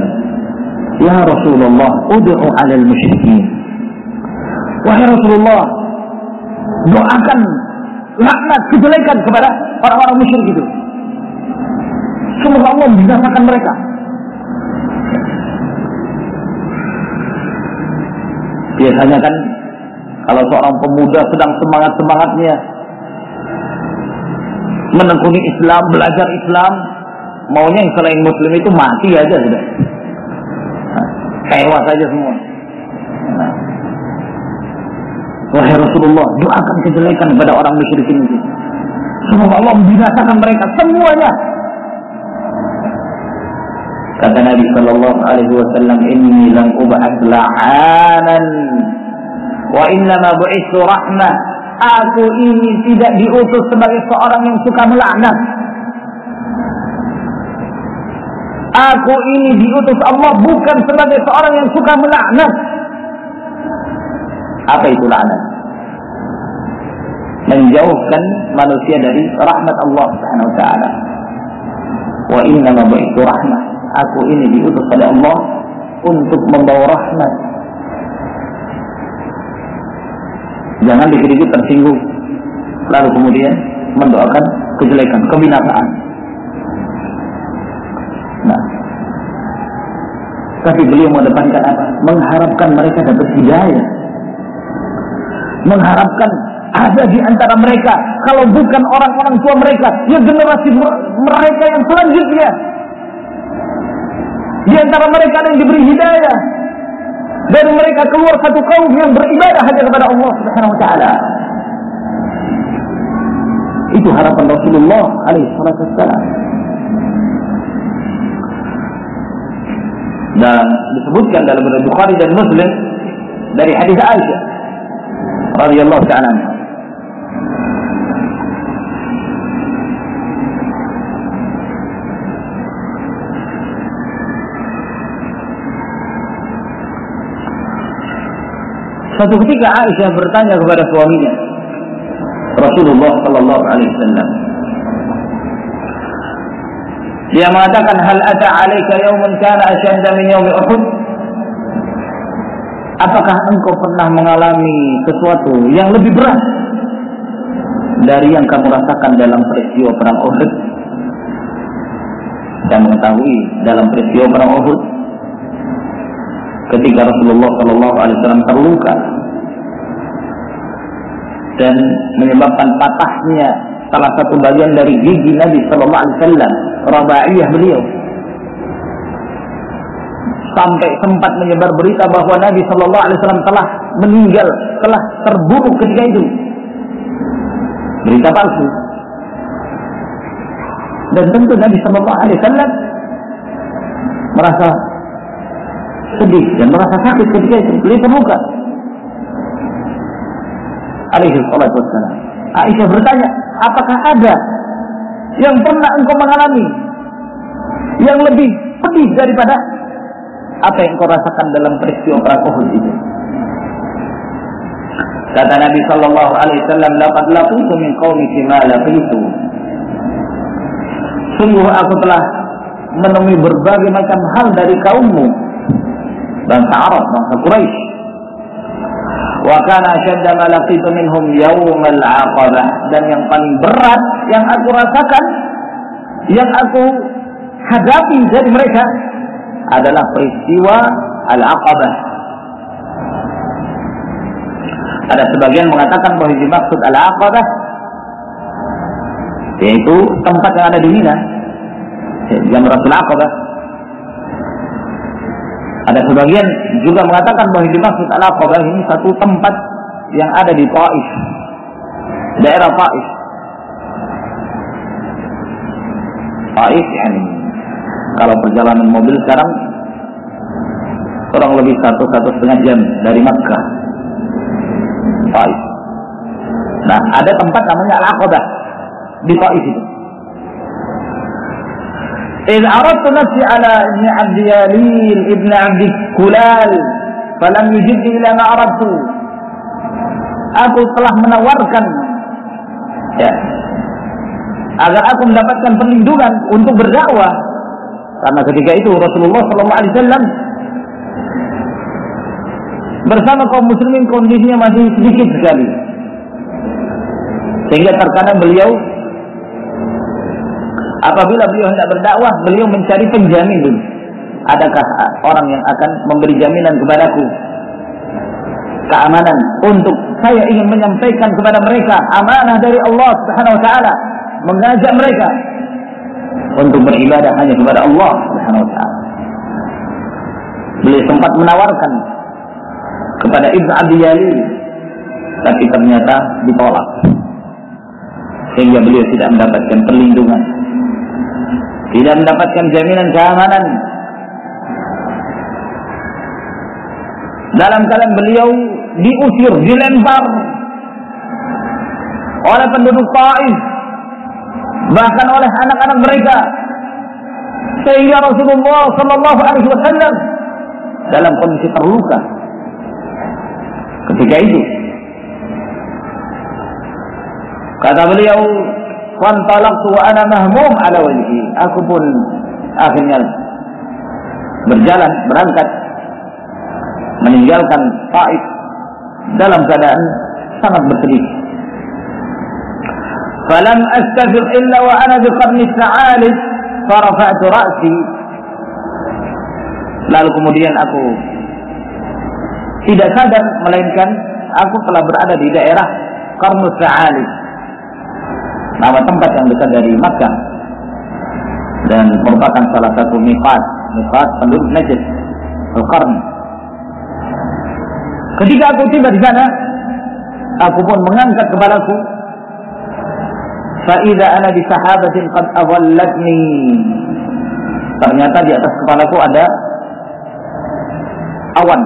Ya Rasulullah ud'u 'alal musyrikin. Wahai Rasulullah doakan laknat kejelekan kepada orang-orang musyrik itu. Semoga Allah membinasakan mereka. Biasanya kan kalau seorang pemuda sedang semangat-semangatnya menekuni Islam, belajar Islam, maunya yang selain Muslim itu mati aja sudah. Tewas saja semua. Nah. Wahai Rasulullah, doakan kejelekan kepada orang musyrikin itu. Semoga Allah membinasakan mereka semuanya. Kata Nabi Shallallahu Alaihi Wasallam, ini lam ubah la'anan wa inna ma bu'istu rahmah aku ini tidak diutus sebagai seorang yang suka melaknat. Aku ini diutus Allah bukan sebagai seorang yang suka melaknat. Apa itu laknat? Menjauhkan manusia dari rahmat Allah Subhanahu wa taala. Wa inna ma rahmah. Aku ini diutus oleh Allah untuk membawa rahmat Jangan dikit-dikit tersinggung. Lalu kemudian mendoakan kejelekan, kebinasaan. Nah, tapi beliau mendepankan apa? Mengharapkan mereka dapat hidayah. Mengharapkan ada di antara mereka, kalau bukan orang-orang tua mereka, ya generasi mereka yang selanjutnya. Di antara mereka yang diberi hidayah, dari mereka keluar satu kaum yang beribadah hanya kepada Allah Subhanahu wa taala. Itu harapan Rasulullah alaihi wasallam. Dan disebutkan dalam Bukhari dan Muslim dari hadis Aisyah radhiyallahu taala Suatu ketika Aisyah bertanya kepada suaminya Rasulullah Sallallahu Alaihi Wasallam. Dia mengatakan hal ata alaika yaumun kana asyadda min yaumi Uhud? Apakah engkau pernah mengalami sesuatu yang lebih berat dari yang kamu rasakan dalam peristiwa perang Uhud? Dan mengetahui dalam peristiwa perang Uhud ketika Rasulullah Shallallahu Alaihi Wasallam terluka dan menyebabkan patahnya salah satu bagian dari gigi Nabi Shallallahu Alaihi Wasallam, rabaiyah beliau, sampai sempat menyebar berita bahwa Nabi Shallallahu Alaihi Wasallam telah meninggal, telah terbunuh ketika itu. Berita palsu. Dan tentu Nabi Shallallahu Alaihi Wasallam merasa sedih dan merasa sakit ketika itu. Beliau terluka. Alaihi salatu. Aisyah bertanya, apakah ada yang pernah engkau mengalami yang lebih pedih daripada apa yang engkau rasakan dalam peristiwa perang Uhud itu? Kata Nabi sallallahu alaihi wasallam, "Laqad laqitu min qaumi ma laqitu." Sungguh aku telah menemui berbagai macam hal dari kaummu bangsa Arab, bangsa Quraisy. Wa kana ashadda ma laqitu minhum yaumal aqabah dan yang paling berat yang aku rasakan yang aku hadapi dari mereka adalah peristiwa al-aqabah. Ada sebagian mengatakan bahwa dimaksud al-aqabah yaitu tempat yang ada di Mina. Jamratul Aqabah. Ada sebagian juga mengatakan bahwa yang dimaksud al-Aqabah ini satu tempat yang ada di Taif. Daerah Taif. Taif yani kalau perjalanan mobil sekarang kurang lebih satu satu setengah jam dari Makkah. Taif. Nah, ada tempat namanya Al-Aqabah di Taif itu. إذ أردت نفسي على ابن عبد ياليل ابن عبد كلال فلم يجدني إلى ما أردت aku telah menawarkan ya agar aku mendapatkan perlindungan untuk berdakwah karena ketika itu Rasulullah SAW bersama kaum muslimin kondisinya masih sedikit sekali sehingga terkadang beliau apabila beliau hendak berdakwah beliau mencari penjamin dulu adakah orang yang akan memberi jaminan kepadaku keamanan untuk saya ingin menyampaikan kepada mereka amanah dari Allah Subhanahu wa taala mengajak mereka untuk beribadah hanya kepada Allah Subhanahu wa taala. Beliau sempat menawarkan kepada Ibnu Abi Yali tapi ternyata ditolak. Sehingga beliau tidak mendapatkan perlindungan. Tidak mendapatkan jaminan keamanan. Dalam keadaan beliau diusir, dilempar oleh penduduk Taif, bahkan oleh anak-anak mereka, sehingga Rasulullah Shallallahu Alaihi Wasallam dalam kondisi terluka ketika itu. Kata beliau, "Fantalaqtu wa ana mahmum ala wajhi." Aku pun akhirnya berjalan, berangkat meninggalkan Taif dalam keadaan sangat bersedih. Falam astafir illa wa ana bi qarni sa'alid farafa'tu ra'si. Lalu kemudian aku tidak sadar melainkan aku telah berada di daerah Qarnus Sa'alid. Nama tempat yang dekat dari Makkah dan merupakan salah satu miqat, miqat penduduk Najd, Al-Qarn. Ketika aku tiba di sana, aku pun mengangkat kepalaku. Fa'idha ana di sahabatin qad awallatni. Ternyata di atas kepalaku ada awan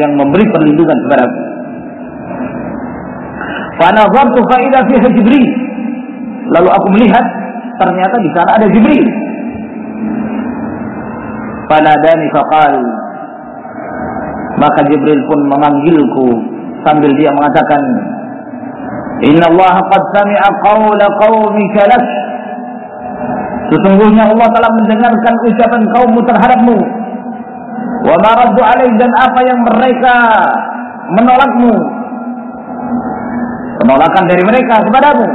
yang memberi perlindungan kepadaku. Fanazartu fa'idha fiha Jibril. Lalu aku melihat ternyata di sana ada Jibril. Fanadani faqal maka Jibril pun memanggilku sambil dia mengatakan Inna Allah qad sami'a qawla qawmika lak. Sesungguhnya Allah telah mendengarkan ucapan kaummu terhadapmu. Wa maraddu alaih dan apa yang mereka menolakmu? Penolakan dari mereka kepadamu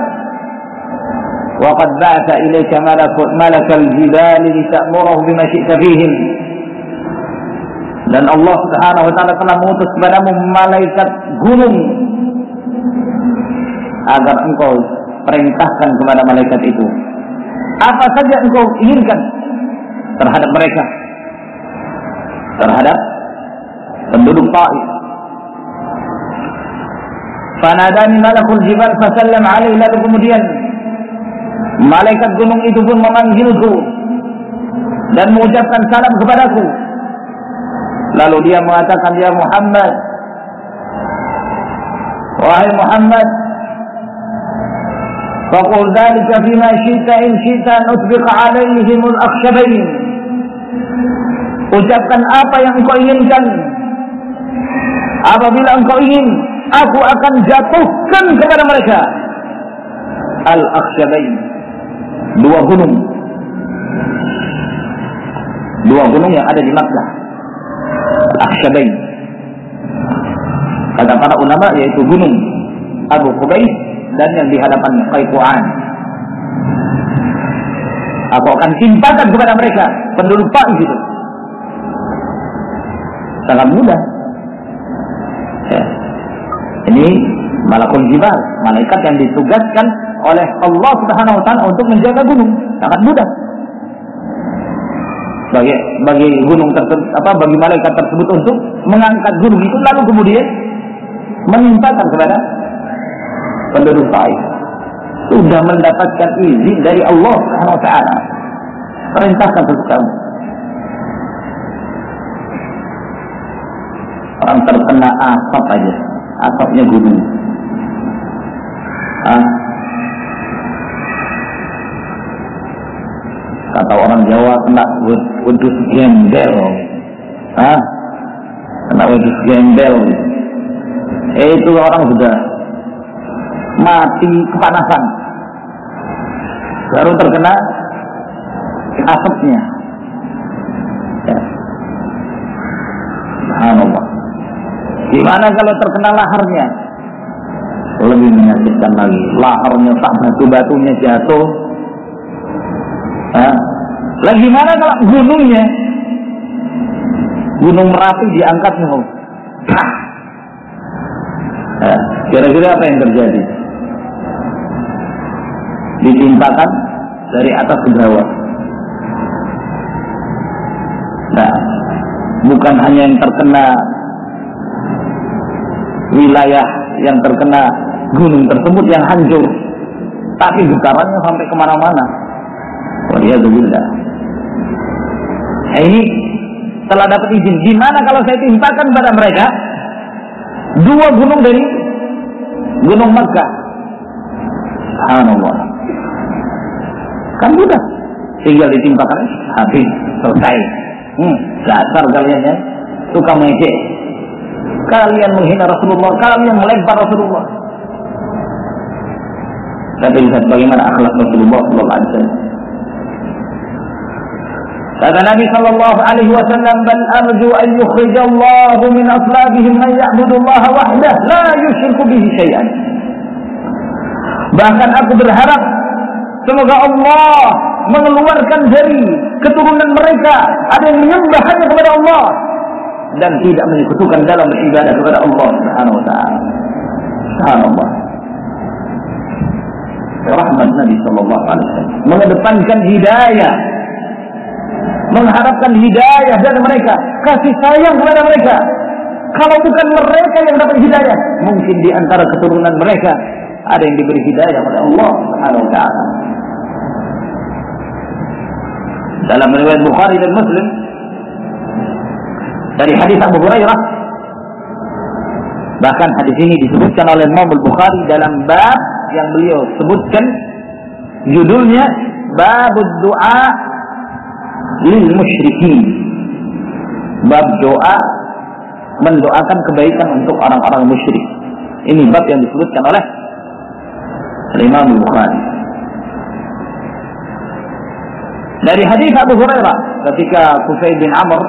wa qad ba'atha ilayka malakal jibali lita'murahu bima syi'ta fihim. Dan Allah Subhanahu wa taala telah mengutus kepadamu malaikat gunung agar engkau perintahkan kepada malaikat itu. Apa saja engkau inginkan terhadap mereka? Terhadap penduduk Taif. Fanadani malakul jibal fasallam alaih lalu kemudian malaikat gunung itu pun memanggilku dan mengucapkan salam kepadaku Lalu dia mengatakan, Ya Muhammad, Wahai Muhammad, Fakul dhalika fima syita in syita nutbiqa alaihimul akshabain. Ucapkan apa yang engkau inginkan. Apabila engkau ingin, aku akan jatuhkan kepada mereka. Al-akshabain. Dua gunung. Dua gunung yang ada di Makkah. Akshabain. Kata para ulama yaitu gunung Abu Qubais dan yang di hadapannya Qaiquan. Aku akan timpakan kepada mereka penduduk Taif itu. Sangat mudah. Ya. Ini malakul jibal, malaikat yang ditugaskan oleh Allah Subhanahu wa untuk menjaga gunung. Sangat mudah. Bagi bagi gunung tersebut apa bagi malaikat tersebut untuk mengangkat gunung itu lalu kemudian menimpakan kepada penduduk Taif. Sudah mendapatkan izin dari Allah Subhanahu wa taala. Perintahkan kamu. Orang terkena asap aja, asapnya gunung. Ah. Kata orang Jawa kena wedus gembel. Ah. Kena wedus gembel. Eh, itu orang sudah mati kepanasan. Baru terkena asapnya. Ya. Subhanallah. Gimana kalau terkena laharnya? Lebih menyakitkan lagi. Laharnya tak batu-batunya jatuh. Hah? Lagi gimana kalau gunungnya? Gunung Merapi diangkat nih. Kira-kira apa yang terjadi? Ditimpakan dari atas ke bawah. Nah, bukan hanya yang terkena wilayah yang terkena gunung tersebut yang hancur, tapi getarannya sampai ke mana-mana. Waliyadzubillah. Nah, ini telah dapat izin. Gimana kalau saya timpakan pada mereka dua gunung dari gunung Makkah? Subhanallah. Kan mudah. Tinggal ditimpakan habis selesai. Hmm, dasar kalian ya. Tukang mejek. Kalian menghina Rasulullah, kalian melempar Rasulullah. Tapi lihat bagaimana akhlak Rasulullah sallallahu alaihi wasallam. Kata Nabi sallallahu alaihi wasallam, "Bal arju an yukhrijallahu min aslabihim man ya'budu Allah wahdah la yusyriku bihi syai'an." Bahkan aku berharap semoga Allah mengeluarkan dari keturunan mereka ada yang menyembah hanya kepada Allah dan tidak menyekutukan dalam beribadah kepada Allah Subhanahu wa taala. Subhanallah. Rahmat Nabi sallallahu alaihi wasallam mengedepankan hidayah mengharapkan hidayah dari mereka, kasih sayang kepada mereka. Kalau bukan mereka yang dapat hidayah, mungkin di antara keturunan mereka ada yang diberi hidayah oleh Allah Subhanahu wa taala. Dalam riwayat Bukhari dan Muslim dari hadis Abu Hurairah bahkan hadis ini disebutkan oleh Imam Bukhari dalam bab yang beliau sebutkan. Judulnya bab doa lil musyrikin. Bab doa mendoakan kebaikan untuk orang-orang musyrik. Ini bab yang disebutkan oleh Imam Bukhari. Dari hadis Abu Hurairah ketika Kufay bin Amr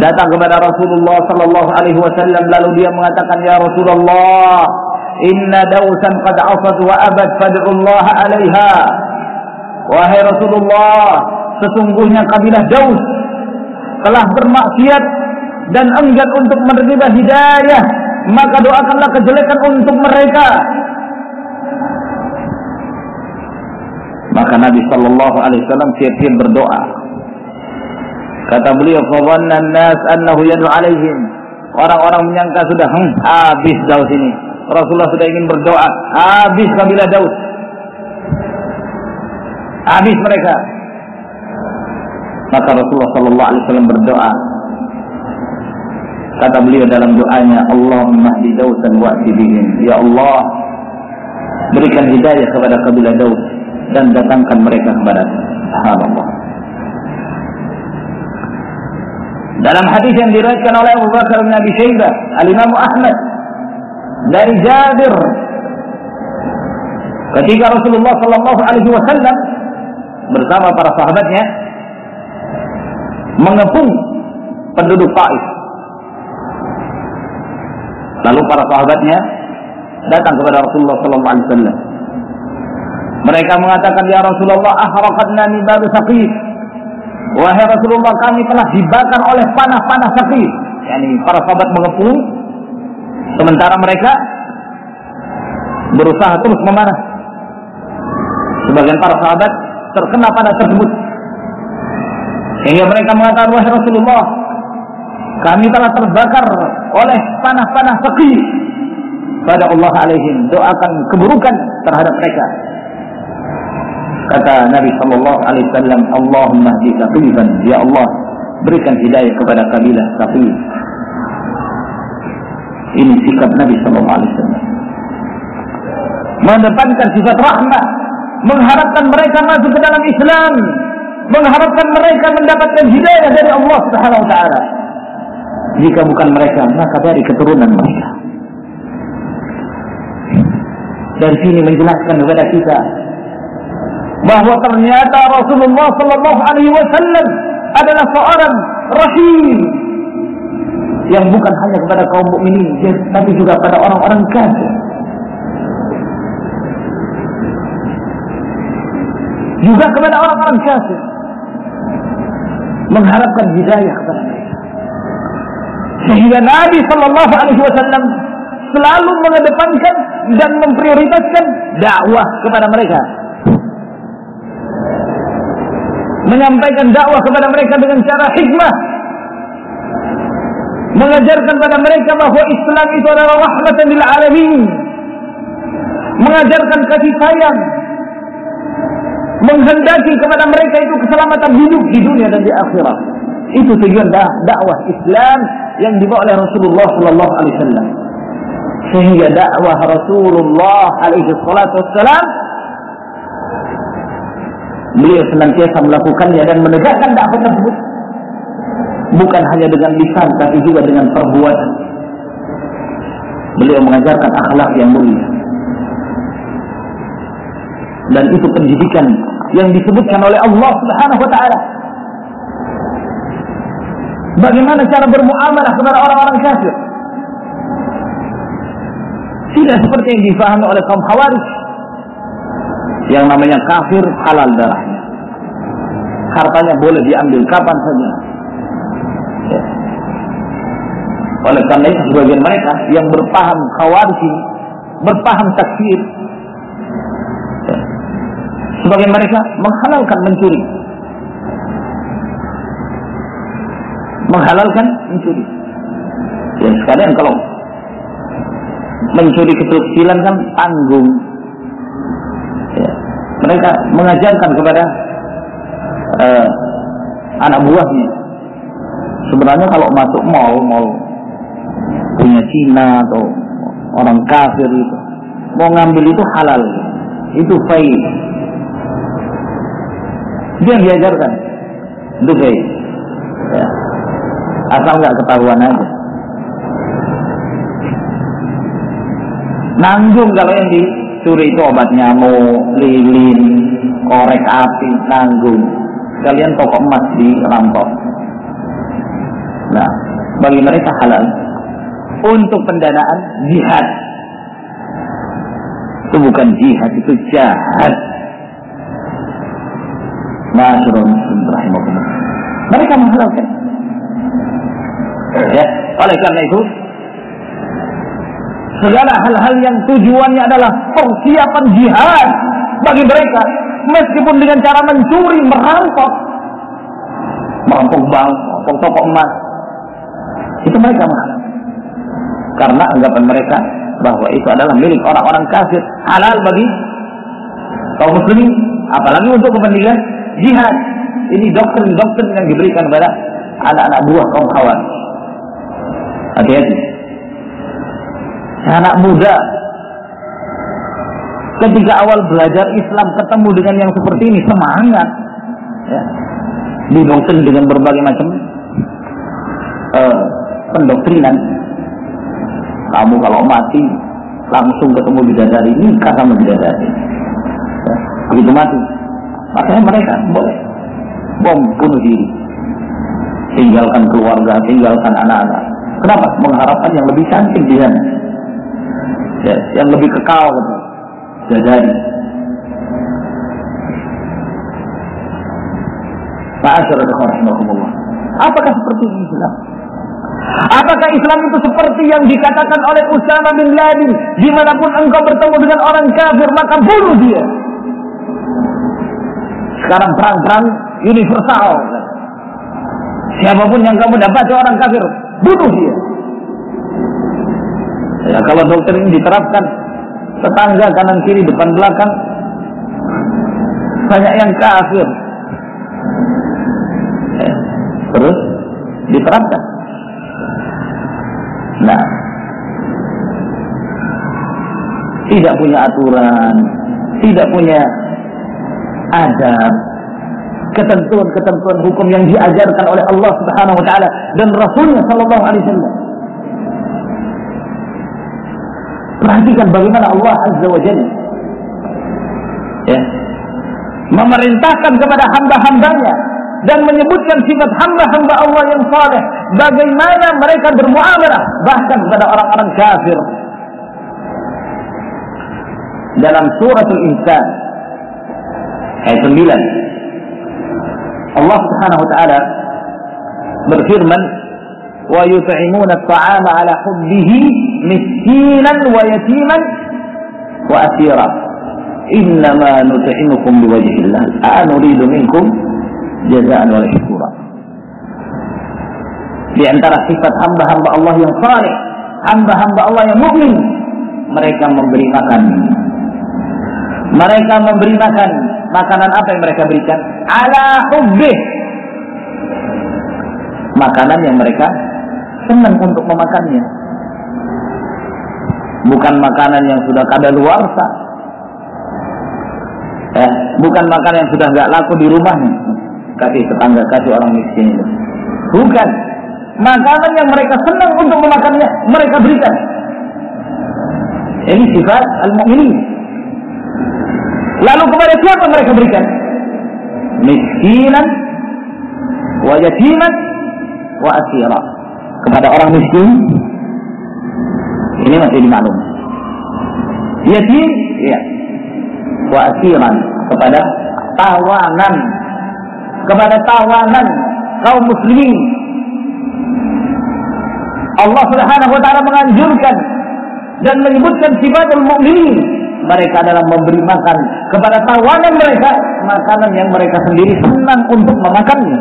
datang kepada Rasulullah sallallahu alaihi wasallam lalu dia mengatakan ya Rasulullah dausan qad asad wa abad fad'u Allah 'alaiha wahai Rasulullah sesungguhnya kabilah Daus telah bermaksiat dan enggan untuk menerima hidayah maka doakanlah kejelekan untuk mereka maka Nabi sallallahu alaihi wasallam siap-siap berdoa Kata beliau, "Fawanna nas annahu yad'u alaihim." Orang-orang menyangka sudah hmm, habis Daus ini. Rasulullah sudah ingin berdoa, habis kabilah Daus. Habis mereka. Maka Rasulullah sallallahu alaihi wasallam berdoa. Kata beliau dalam doanya, "Allahumma hdi Dausan wa bihim." Ya Allah, berikan hidayah kepada kabilah Daus dan datangkan mereka kepada Subhanallah. Dalam hadis yang diriwayatkan oleh Abu Bakar bin Abi Syaibah, Al-Imam Ahmad dari Jabir ketika Rasulullah sallallahu alaihi wasallam bersama para sahabatnya mengepung penduduk Taif. Lalu para sahabatnya datang kepada Rasulullah sallallahu alaihi wasallam. Mereka mengatakan ya Rasulullah ahraqatna min bab saqif Wahai Rasulullah kami telah dibakar oleh panah-panah sakit. Yani para sahabat mengepung Sementara mereka berusaha terus memanah. Sebagian para sahabat terkena pada tersebut. Sehingga mereka mengatakan, Wahai Rasulullah, kami telah terbakar oleh panah-panah sepi pada Allah alaihim. Doakan keburukan terhadap mereka. Kata Nabi Sallallahu Alaihi Wasallam, Allahumma di kafifan. Ya Allah, berikan hidayah kepada kabilah kafir. Ini sikap Nabi Sallallahu Alaihi Wasallam. Mendepankan sifat rahmat, mengharapkan mereka masuk ke dalam Islam, mengharapkan mereka mendapatkan hidayah dari Allah Subhanahu Wa Taala. Jika bukan mereka, maka dari keturunan mereka. Dari sini menjelaskan kepada kita bahwa ternyata Rasulullah Sallallahu Alaihi Wasallam adalah seorang rahim yang bukan hanya kepada kaum mukminin, tapi juga pada orang-orang kafir. Juga kepada orang-orang kafir. Mengharapkan hidayah kepada mereka. Sehingga Nabi Sallallahu Alaihi Wasallam selalu mengedepankan dan memprioritaskan dakwah kepada mereka. Menyampaikan dakwah kepada mereka dengan cara hikmah. Mengajarkan kepada mereka bahwa Islam itu adalah rahmatan lil alamin. Mengajarkan kasih sayang. Menghendaki kepada mereka itu keselamatan hidup di dunia dan di akhirat. Itu tujuan dakwah Islam yang dibawa oleh Rasulullah sallallahu alaihi wasallam. Sehingga dakwah Rasulullah alaihi salatu wassalam beliau senantiasa melakukannya dan menegakkan dakwah tersebut bukan hanya dengan lisan tapi juga dengan perbuatan. Beliau mengajarkan akhlak yang mulia. Dan itu pendidikan yang disebutkan oleh Allah Subhanahu wa taala. Bagaimana cara bermuamalah kepada orang-orang kafir? Tidak seperti yang difahami oleh kaum Khawarij. Yang namanya kafir halal darahnya. Hartanya boleh diambil kapan saja. Oleh karena itu sebagian mereka yang berpaham Khawarij berpaham takfir. Sebagian mereka menghalalkan mencuri. Menghalalkan mencuri. Ya sekalian kalau mencuri kecil-kecilan kan tanggung. Ya. Mereka mengajarkan kepada uh, anak buahnya. Sebenarnya kalau masuk mall, mall punya Cina atau orang kafir itu, mau ngambil itu halal, itu baik. Dia yang diajarkan, itu baik. Ya. Asal nggak ketahuan aja. Nanggung kalau yang dicuri itu obat nyamuk, lilin, korek api, nanggung. Kalian toko emas di rampok. Nah, bagi mereka halal. Untuk pendanaan jihad. Itu bukan jihad, itu jahat. Mereka menghalalkan. Ya, oleh karena itu segala hal-hal yang tujuannya adalah persiapan jihad bagi mereka meskipun dengan cara mencuri, merampok merampok bank, merampok toko emas itu mereka mahal karena anggapan mereka bahwa itu adalah milik orang-orang kafir halal bagi kaum muslimin apalagi untuk kepentingan jihad. Ini doktrin-doktrin yang diberikan kepada anak-anak buah kaum kawan hati-hati. Anak muda ketika awal belajar Islam ketemu dengan yang seperti ini semangat. Ya. dengan berbagai macam uh, pendoktrinan kamu kalau mati langsung ketemu bidadari nikah sama bidadari begitu mati makanya mereka boleh bom bunuh diri tinggalkan keluarga tinggalkan anak-anak kenapa mengharapkan yang lebih cantik di sana ya, yang lebih kekal gitu. Jadari. Ma'asyar rahimahumullah. Apakah seperti ini Islam? Apakah Islam itu seperti yang dikatakan oleh Usama bin Laden, di mana pun engkau bertemu dengan orang kafir maka bunuh dia. Sekarang perang-perang universal. Siapa pun yang kamu dapat orang kafir, bunuh dia. Ya, kalau dokter ini diterapkan tetangga kanan kiri depan belakang banyak yang kafir. Ya, terus diterapkan. Nah, tidak punya aturan, tidak punya adab, ketentuan-ketentuan hukum yang diajarkan oleh Allah Subhanahu wa taala dan Rasulnya sallallahu alaihi wasallam. Perhatikan bagaimana Allah Azza wa Jalla ya, memerintahkan kepada hamba-hambanya dan menyebutkan sifat hamba-hamba Allah yang saleh bagaimana mereka bermuamalah bahkan kepada orang-orang kafir. Dalam suratul insan ayat 9 Allah Subhanahu wa taala berfirman wa yut'imuna at-ta'ama ala hubbihi miskinan wa yatiman wa asira. Innama nut'imukum liwajhillah la nuridu minkum jazaan wa syukura di antara sifat hamba-hamba Allah yang saleh hamba-hamba Allah yang mukmin mereka memberi makan mereka memberi makan makanan apa yang mereka berikan? Ala hubbih. Makanan yang mereka senang untuk memakannya. Bukan makanan yang sudah kada luar Eh, bukan makanan yang sudah nggak laku di rumahnya. Kasih tetangga, kasih orang miskin itu. Bukan. Makanan yang mereka senang untuk memakannya, mereka berikan. Ini sifat al-mu'minin. Lalu kepada siapa mereka berikan? Miskinan, wa yatiman, wa asira. Kepada orang miskin, ini masih dimaklum. Yatim, ya. Wa asiran, kepada tawanan. Kepada tawanan kaum muslimin. Allah Subhanahu wa taala menganjurkan dan menyebutkan sifatul mukminin mereka adalah memberi makan kepada tawanan mereka makanan yang mereka sendiri senang untuk memakannya.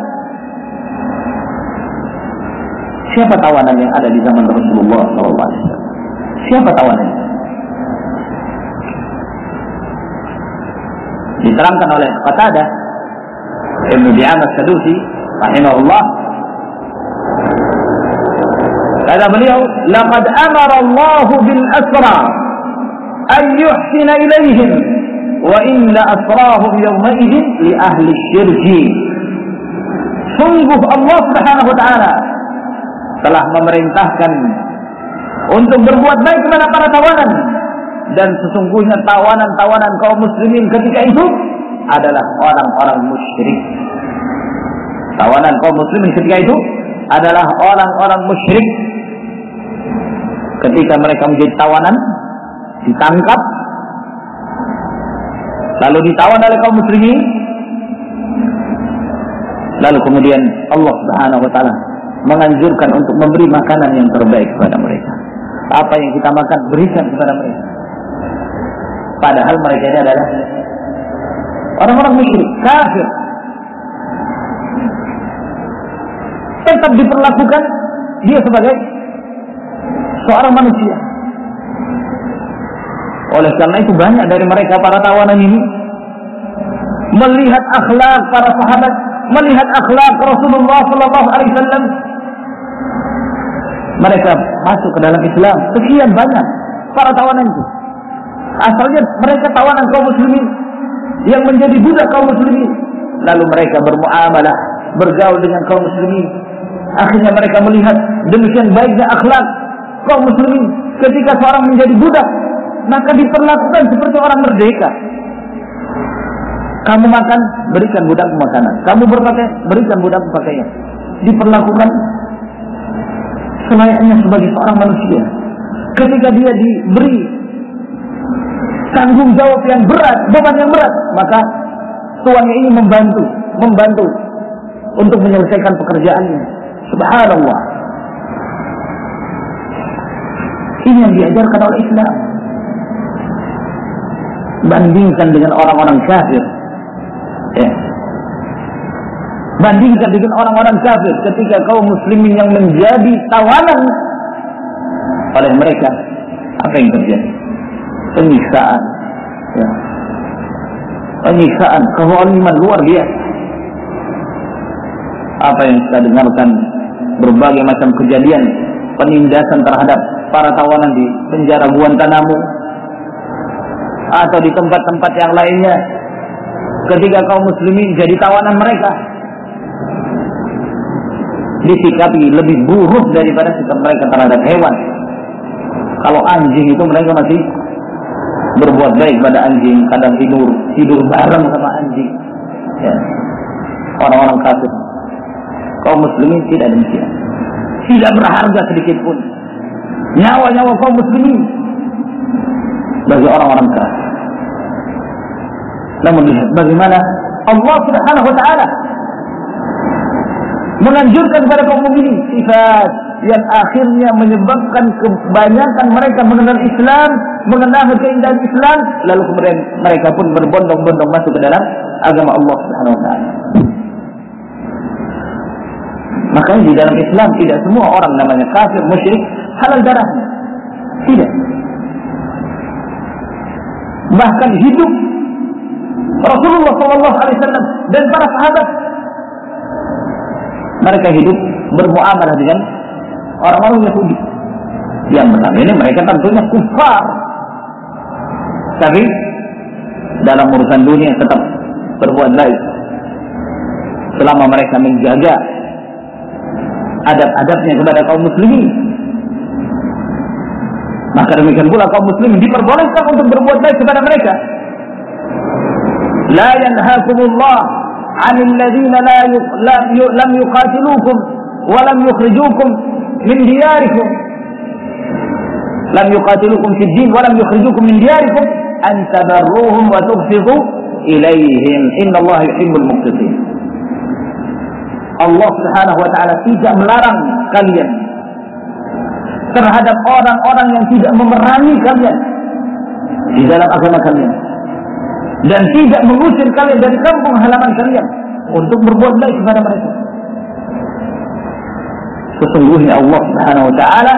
Siapa tawanan yang ada di zaman Rasulullah SAW? Siapa tawanan? Diterangkan oleh Qatadah Ibnu Di'am As-Sadusi rahimahullah kata beliau laqad amara Allah bil asra an yuhsina ilaihim wa inna asrahum yawmaidin li ahli syirji. sungguh Allah Subhanahu wa taala telah memerintahkan untuk berbuat baik kepada para tawanan dan sesungguhnya tawanan-tawanan kaum muslimin ketika itu adalah orang-orang musyrik. Tawanan kaum muslimin ketika itu adalah orang-orang musyrik. Ketika mereka menjadi tawanan, ditangkap lalu ditawan oleh kaum muslimin lalu kemudian Allah Subhanahu wa taala menganjurkan untuk memberi makanan yang terbaik kepada mereka apa yang kita makan berikan kepada mereka padahal mereka ini adalah orang-orang musyrik kafir tetap diperlakukan dia sebagai seorang manusia oleh karena itu banyak dari mereka para tawanan ini melihat akhlak para sahabat, melihat akhlak Rasulullah Sallallahu Alaihi Wasallam, mereka masuk ke dalam Islam. Sekian banyak para tawanan itu. Asalnya mereka tawanan kaum muslimin yang menjadi budak kaum muslimin. Lalu mereka bermuamalah, bergaul dengan kaum muslimin. Akhirnya mereka melihat demikian baiknya akhlak kaum muslimin ketika seorang menjadi budak maka diperlakukan seperti orang merdeka. Kamu makan, berikan budak makanan. Kamu berpakaian, berikan budak pakaian. Diperlakukan selayaknya sebagai seorang manusia. Ketika dia diberi tanggung jawab yang berat, beban yang berat, maka tuannya ini membantu, membantu untuk menyelesaikan pekerjaannya. Subhanallah. Ini yang diajarkan oleh Islam. Bandingkan dengan orang-orang kafir. Ya. Bandingkan dengan orang-orang kafir ketika kaum muslimin yang menjadi tawanan oleh mereka. Apa yang terjadi? Penyiksaan. Ya. Penyiksaan, kezaliman luar biasa. Apa yang kita dengarkan berbagai macam kejadian penindasan terhadap para tawanan di penjara Guantanamo atau di tempat-tempat yang lainnya ketika kaum muslimin jadi tawanan mereka disikapi lebih buruk daripada sikap mereka terhadap hewan kalau anjing itu mereka masih berbuat baik pada anjing kadang tidur tidur bareng sama anjing ya. orang-orang kafir kaum muslimin tidak demikian tidak berharga sedikit pun nyawa-nyawa kaum muslimin bagi orang-orang kafir. Namun lihat bagaimana Allah Subhanahu wa taala menganjurkan kepada kaum mukminin sifat yang akhirnya menyebabkan kebanyakan mereka mengenal Islam, mengenal keindahan Islam, lalu kemudian mereka pun berbondong-bondong masuk ke dalam agama Allah Subhanahu wa taala. Makanya di dalam Islam tidak semua orang namanya kafir, musyrik, halal darahnya. Tidak. Bahkan hidup Rasulullah SAW dan para sahabat mereka hidup bermuamalah dengan orang-orang Yahudi. Yang pertama ini mereka tentunya kufar. Tapi dalam urusan dunia tetap berbuat baik. Selama mereka menjaga adab-adabnya kepada kaum muslimin. Maka demikian pula kaum muslimin diperbolehkan untuk berbuat baik kepada mereka. La yanhakumullah 'anil la lam yuqatilukum wa yukhrijukum diyarikum. Lam yuqatilukum fid din wa lam yukhrijukum min diyarikum an tabarruhum wa tuqsitu ilaihim. Innallaha yuhibbul muqsitin. Allah Subhanahu wa taala tidak melarang kalian terhadap orang-orang yang tidak memerangi kalian di dalam agama kalian dan tidak mengusir kalian dari kampung halaman kalian untuk berbuat baik kepada mereka. Sesungguhnya Allah Subhanahu wa taala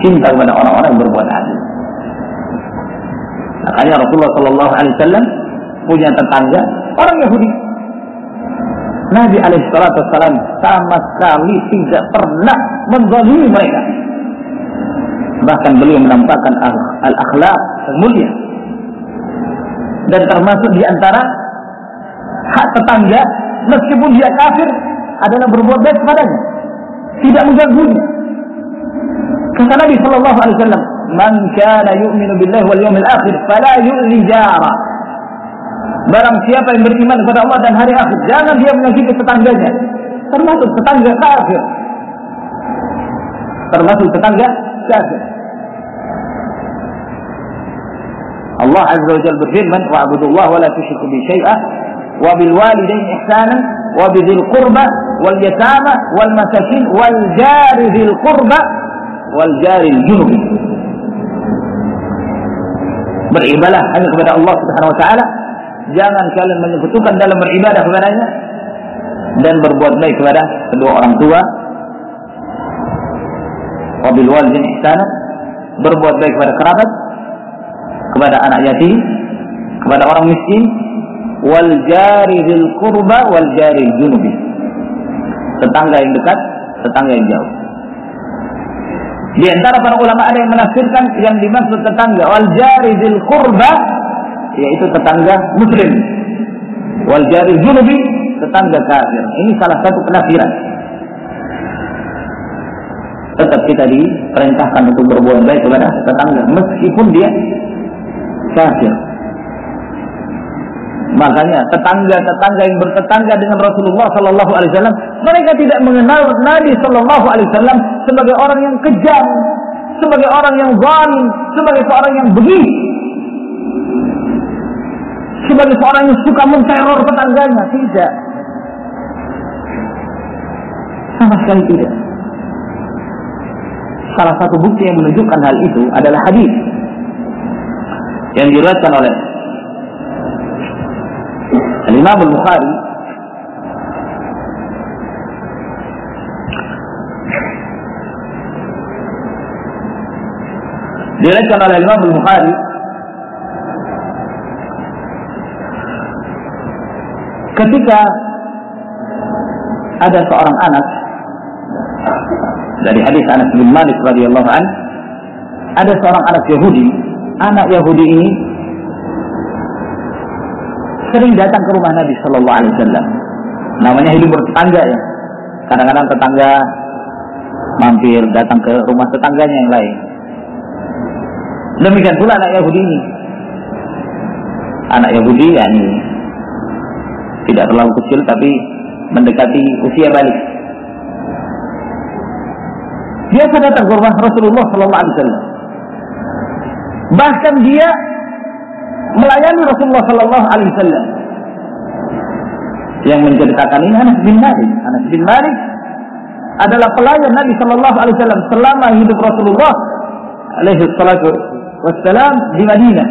cinta kepada orang-orang yang berbuat adil. Makanya Rasulullah Shallallahu Alaihi Wasallam punya tetangga orang Yahudi Nabi Alaihissalam sama sekali tidak pernah menzalimi mereka. Bahkan beliau menampakkan al-akhlak yang mulia. Dan termasuk di antara hak tetangga, meskipun dia kafir, adalah berbuat baik kepadanya. Tidak mengganggunya. Kata Nabi Shallallahu Alaihi Wasallam, "Man kana yu'minu billahi wal yawmil akhir, fala yu'li jara." Barang siapa yang beriman kepada Allah dan hari akhir, jangan dia menyakiti tetangganya. Termasuk tetangga kafir. Termasuk tetangga kafir. Allah Azza wa Jalla berfirman, "Wa'budullah wa la tusyriku bi syai'a wa bil bidzil qurba wal yatama wal masakin wal jari junub." Beribadah hanya kepada Allah Subhanahu wa taala jangan kalian menyebutkan dalam beribadah kepadanya dan berbuat baik kepada kedua orang tua wabil walidin ihsana berbuat baik kepada kerabat kepada anak yatim kepada orang miskin wal jari dzil qurba wal jari junubi. Tetangga yang dekat tetangga yang jauh. Di antara para ulama ada yang menafsirkan yang dimaksud tetangga wal jari dzil qurba yaitu tetangga muslim. Wal jari junubi tetangga kafir. Ini salah satu penafsiran. Tetap kita diperintahkan untuk berbuat baik kepada tetangga meskipun dia kafir makanya tetangga-tetangga yang bertetangga dengan Rasulullah Sallallahu Alaihi Wasallam mereka tidak mengenal Nabi Sallallahu Alaihi Wasallam sebagai orang yang kejam sebagai orang yang zalim sebagai seorang yang begitu sebagai seorang yang suka menteror tetangganya. Tidak. Sama sekali tidak. salah satu bukti yang menunjukkan hal itu adalah hadis yang diriwayatkan oleh Imam Al-Bukhari. Oleh Imam Al-Bukhari. Ketika ada seorang anak dari hadis Anas bin Malik radhiyallahu an ada seorang anak Yahudi anak Yahudi ini sering datang ke rumah Nabi Shallallahu Alaihi Wasallam namanya hidup bertetangga ya kadang-kadang tetangga mampir datang ke rumah tetangganya yang lain demikian pula anak Yahudi ini anak Yahudi yakni tidak terlalu kecil tapi mendekati usia balik. Dia datang ke rumah Rasulullah Sallallahu Alaihi Wasallam. Bahkan dia melayani Rasulullah Sallallahu Alaihi Wasallam. Yang menceritakan ini Anas bin Malik. Anas bin Malik adalah pelayan Nabi Sallallahu Alaihi Wasallam selama hidup Rasulullah Alaihi Wasallam di Madinah.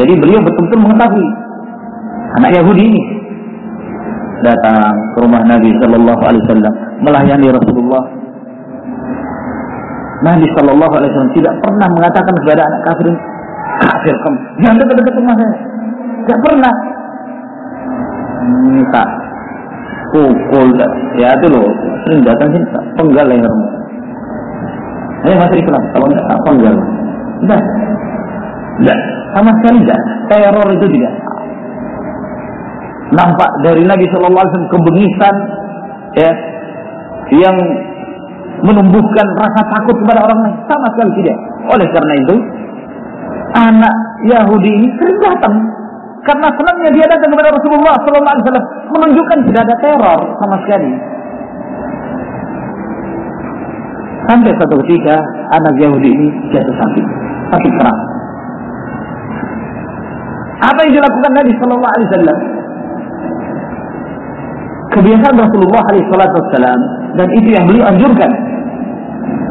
Jadi beliau betul-betul mengetahui anak Yahudi ini datang ke rumah Nabi Shallallahu Alaihi Wasallam melayani Rasulullah. Nabi Shallallahu Alaihi Wasallam tidak pernah mengatakan kepada anak kafir kafir kamu jangan dekat-dekat rumah saya. Tidak pernah. Minta pukul ya itu loh sering datang sini penggal lehermu. Ini masih Islam kalau tidak penggal. Tidak. Tidak. Sama sekali tidak. Teror itu tidak nampak dari Nabi Shallallahu Alaihi Wasallam kebengisan ya yang menumbuhkan rasa takut kepada orang lain sama sekali tidak. Oleh karena itu anak Yahudi ini sering datang karena senangnya dia datang kepada Rasulullah Shallallahu Alaihi Wasallam menunjukkan tidak ada teror sama sekali. Sampai satu ketika anak Yahudi ini jatuh sakit, sakit keras. Apa yang dilakukan Nabi Shallallahu Alaihi Wasallam? kebiasaan Rasulullah SAW dan itu yang beliau anjurkan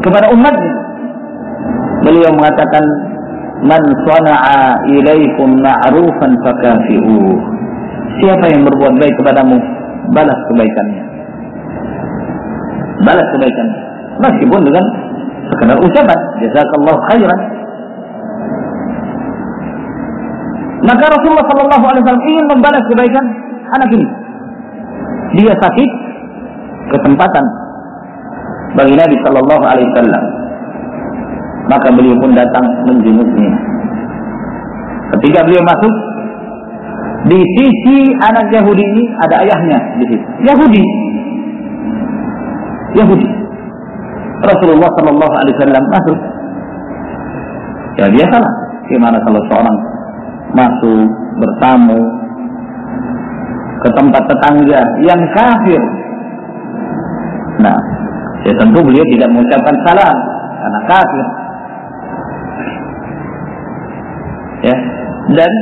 kepada umatnya. Beliau mengatakan, "Man sana'a ilaikum ma'rufan fakafi'u." Siapa yang berbuat baik kepadamu, balas kebaikannya. Balas kebaikannya. Meskipun dengan sekedar ucapan, jazakallahu khairan. Maka Rasulullah SAW ingin membalas kebaikan anak ini dia sakit kesempatan bagi Nabi Shallallahu Alaihi Wasallam maka beliau pun datang menjenguknya. Ketika beliau masuk di sisi anak Yahudi ini ada ayahnya di Yahudi. Yahudi. Rasulullah Shallallahu Alaihi Wasallam masuk. Ya biasalah. Gimana kalau seorang masuk bertamu ke tempat tetangga yang kafir. Nah, ya tentu beliau tidak mengucapkan salam karena kafir. Ya, dan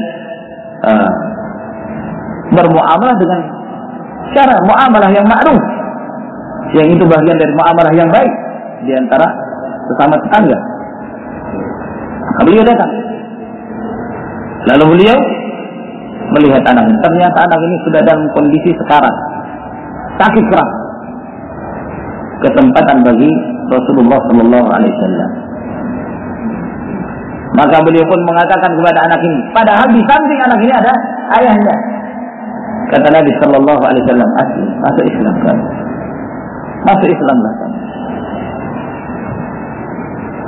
uh, bermuamalah dengan cara muamalah yang ma'ruf. Yang itu bagian dari muamalah yang baik di antara sesama tetangga. Beliau datang. Lalu beliau melihat anak. Ternyata anak ini sudah dalam kondisi sekarang. Sakit keras. Kesempatan bagi Rasulullah Shallallahu Alaihi Wasallam. Maka beliau pun mengatakan kepada anak ini, padahal di samping anak ini ada ayahnya. Kata Nabi Shallallahu Alaihi Wasallam, masuk Islam kan? Masuk Islam lah kan?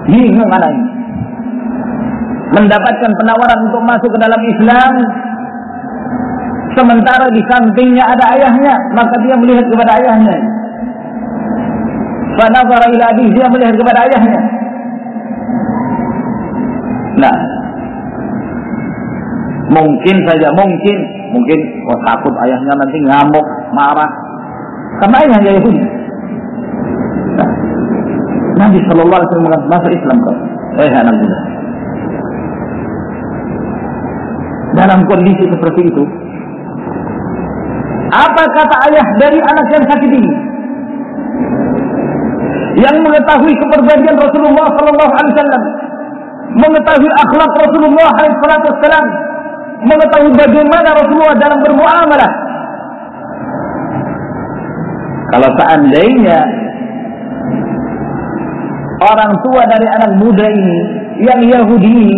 Bingung anak ini. Mendapatkan penawaran untuk masuk ke dalam Islam, Sementara di sampingnya ada ayahnya, maka dia melihat kepada ayahnya. Fanazara ila dia melihat kepada ayahnya. Nah, mungkin saja, mungkin, mungkin, oh takut ayahnya nanti ngamuk, marah. Karena ayahnya Yahudi. Nah, Nabi Shallallahu Alaihi Wasallam masa Islam kau. Eh, anak Dalam kondisi seperti itu, apa kata ayah dari anak yang sakit ini? yang mengetahui kepribadian Rasulullah sallallahu alaihi wasallam, mengetahui akhlak Rasulullah wasallam, mengetahui bagaimana Rasulullah dalam bermuamalah. Kalau seandainya orang tua dari anak muda ini yang Yahudi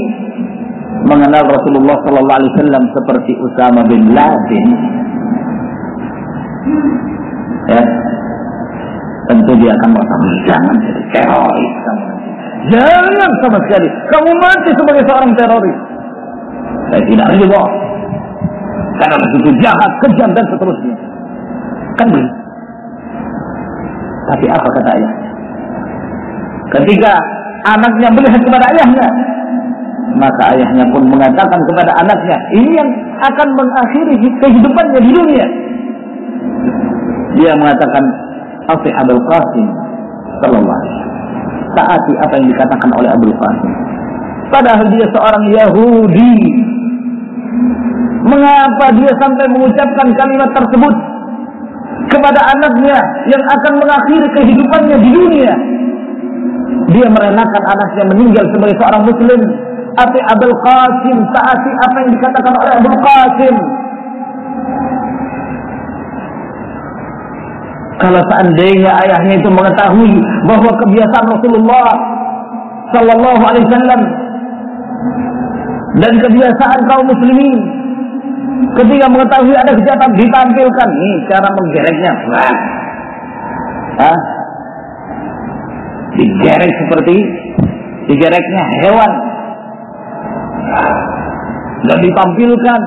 mengenal Rasulullah Sallallahu Alaihi Wasallam seperti Usama bin Laden, ya, tentu dia akan mengatakan jangan jadi teroris. Jangan sama sekali. Kamu mati sebagai seorang teroris. Saya tidak ridho. Karena begitu jahat, kejam dan seterusnya. Kan begitu. Tapi apa kata ayahnya? Ketika anaknya melihat kepada ayahnya, maka ayahnya pun mengatakan kepada anaknya, ini yang akan mengakhiri kehidupannya di dunia. Dia mengatakan, Afi Abul Qasim sallallahu alaihi Taati apa yang dikatakan oleh Abdul Qasim. Padahal dia seorang Yahudi. Mengapa dia sampai mengucapkan kalimat tersebut kepada anaknya yang akan mengakhiri kehidupannya di dunia? Dia merenakan anaknya meninggal sebagai seorang muslim. Ati Abdul Qasim, taati apa yang dikatakan oleh Abdul Qasim. Kalau seandainya ayahnya itu mengetahui bahwa kebiasaan Rasulullah Sallallahu Alaihi Wasallam dan kebiasaan kaum muslimin ketika mengetahui ada kejahatan ditampilkan nih cara menggereknya Hah? digerek seperti digereknya hewan. Dan ditampilkan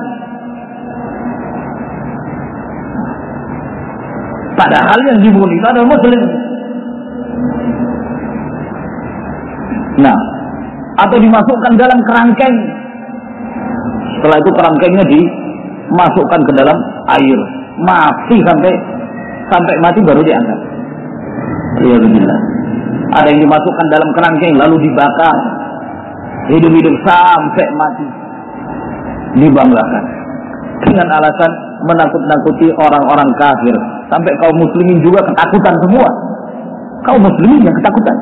Padahal yang dibunuh itu adalah muslim. Nah, atau dimasukkan dalam kerangkeng. Setelah itu kerangkengnya dimasukkan ke dalam air, mati sampai sampai mati baru diangkat. Alhamdulillah. Ada yang dimasukkan dalam kerangkeng lalu dibakar hidup-hidup sampai mati dibanggakan dengan alasan menakut-nakuti orang-orang kafir Sampai kaum muslimin juga ketakutan semua. Kaum muslimin yang ketakutan.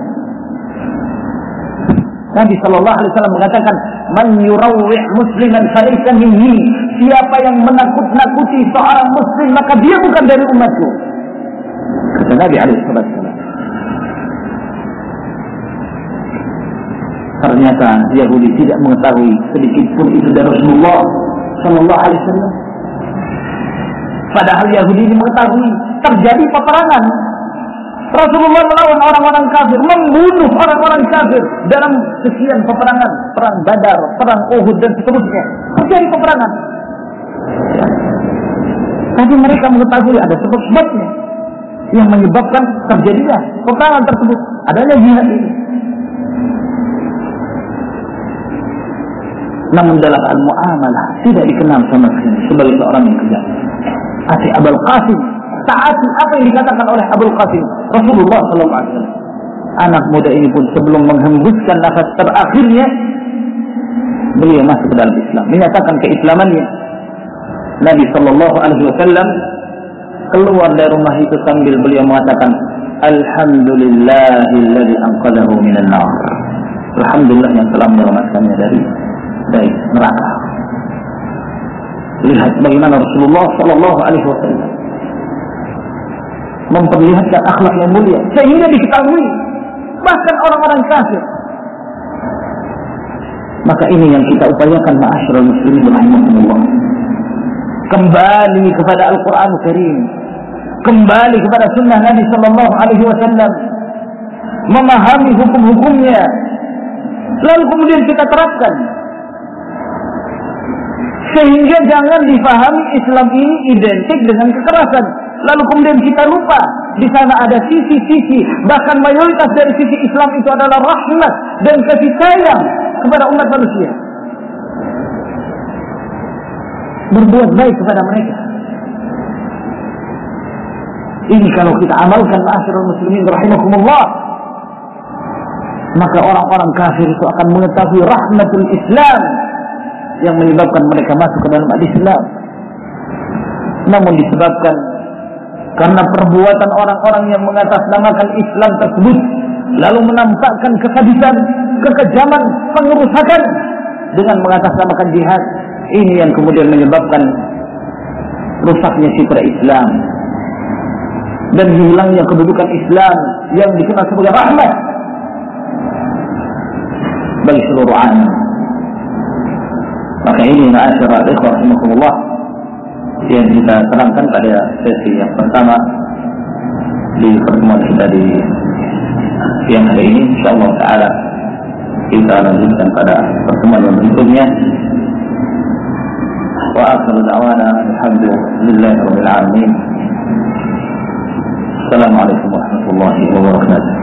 Nabi Shallallahu Alaihi Wasallam mengatakan, "Man yurawih musliman falaysa minni." Siapa yang menakut-nakuti seorang muslim maka dia bukan dari umatku. Kata Nabi Alaihi Wasallam. Ternyata Yahudi tidak mengetahui sedikit pun itu dari Rasulullah Shallallahu Alaihi Wasallam. Padahal Yahudi ini mengetahui terjadi peperangan. Rasulullah melawan orang-orang kafir, membunuh orang-orang kafir dalam sekian peperangan, perang Badar, perang Uhud dan seterusnya. Terjadi peperangan. Tapi mereka mengetahui ada sebab-sebabnya yang menyebabkan terjadinya peperangan tersebut. Adanya jihad ini. Namun dalam al-mu'amalah tidak dikenal sama sekali sebagai seorang yang kejam. Ati Abul Qasim. Taati apa yang dikatakan oleh Abul Qasim. Rasulullah SAW. Anak muda ini pun sebelum menghembuskan nafas terakhirnya, beliau masuk ke dalam Islam. Menyatakan keislamannya. Nabi Sallallahu Alaihi Wasallam keluar dari rumah itu sambil beliau mengatakan, Alhamdulillahilladzi anqadahu minan nar. Alhamdulillah yang telah menyelamatkannya dari dari neraka. Lihat bagaimana Rasulullah Shallallahu Alaihi Wasallam memperlihatkan akhlak yang mulia sehingga diketahui bahkan orang-orang kafir. Maka ini yang kita upayakan ma'asyiral muslimin rahimahumullah. Kembali kepada Al-Qur'an Karim. Kembali kepada sunnah Nabi sallallahu alaihi wasallam. Memahami hukum-hukumnya. Lalu kemudian kita terapkan sehingga jangan difahami Islam ini identik dengan kekerasan. Lalu kemudian kita lupa di sana ada sisi-sisi bahkan mayoritas dari sisi Islam itu adalah rahmat dan kasih sayang kepada umat manusia. Berbuat baik kepada mereka. Ini kalau kita amalkan ma'asyiral muslimin rahimakumullah maka orang-orang kafir itu akan mengetahui rahmatul Islam yang menyebabkan mereka masuk ke dalam Islam. Namun disebabkan karena perbuatan orang-orang yang mengatasnamakan Islam tersebut lalu menampakkan kesadisan, kekejaman, pengerusakan dengan mengatasnamakan jihad. Ini yang kemudian menyebabkan rusaknya citra Islam dan hilangnya kedudukan Islam yang dikenal sebagai rahmat bagi seluruh alam. Maka ini ma'asyara ikhwah rahimakumullah yang kita terangkan pada sesi yang pertama di pertemuan kita di siang hari ini insyaallah taala kita lanjutkan pada pertemuan yang berikutnya. Wa akhiru da'wana alhamdulillahi rabbil alamin. Assalamualaikum warahmatullahi wabarakatuh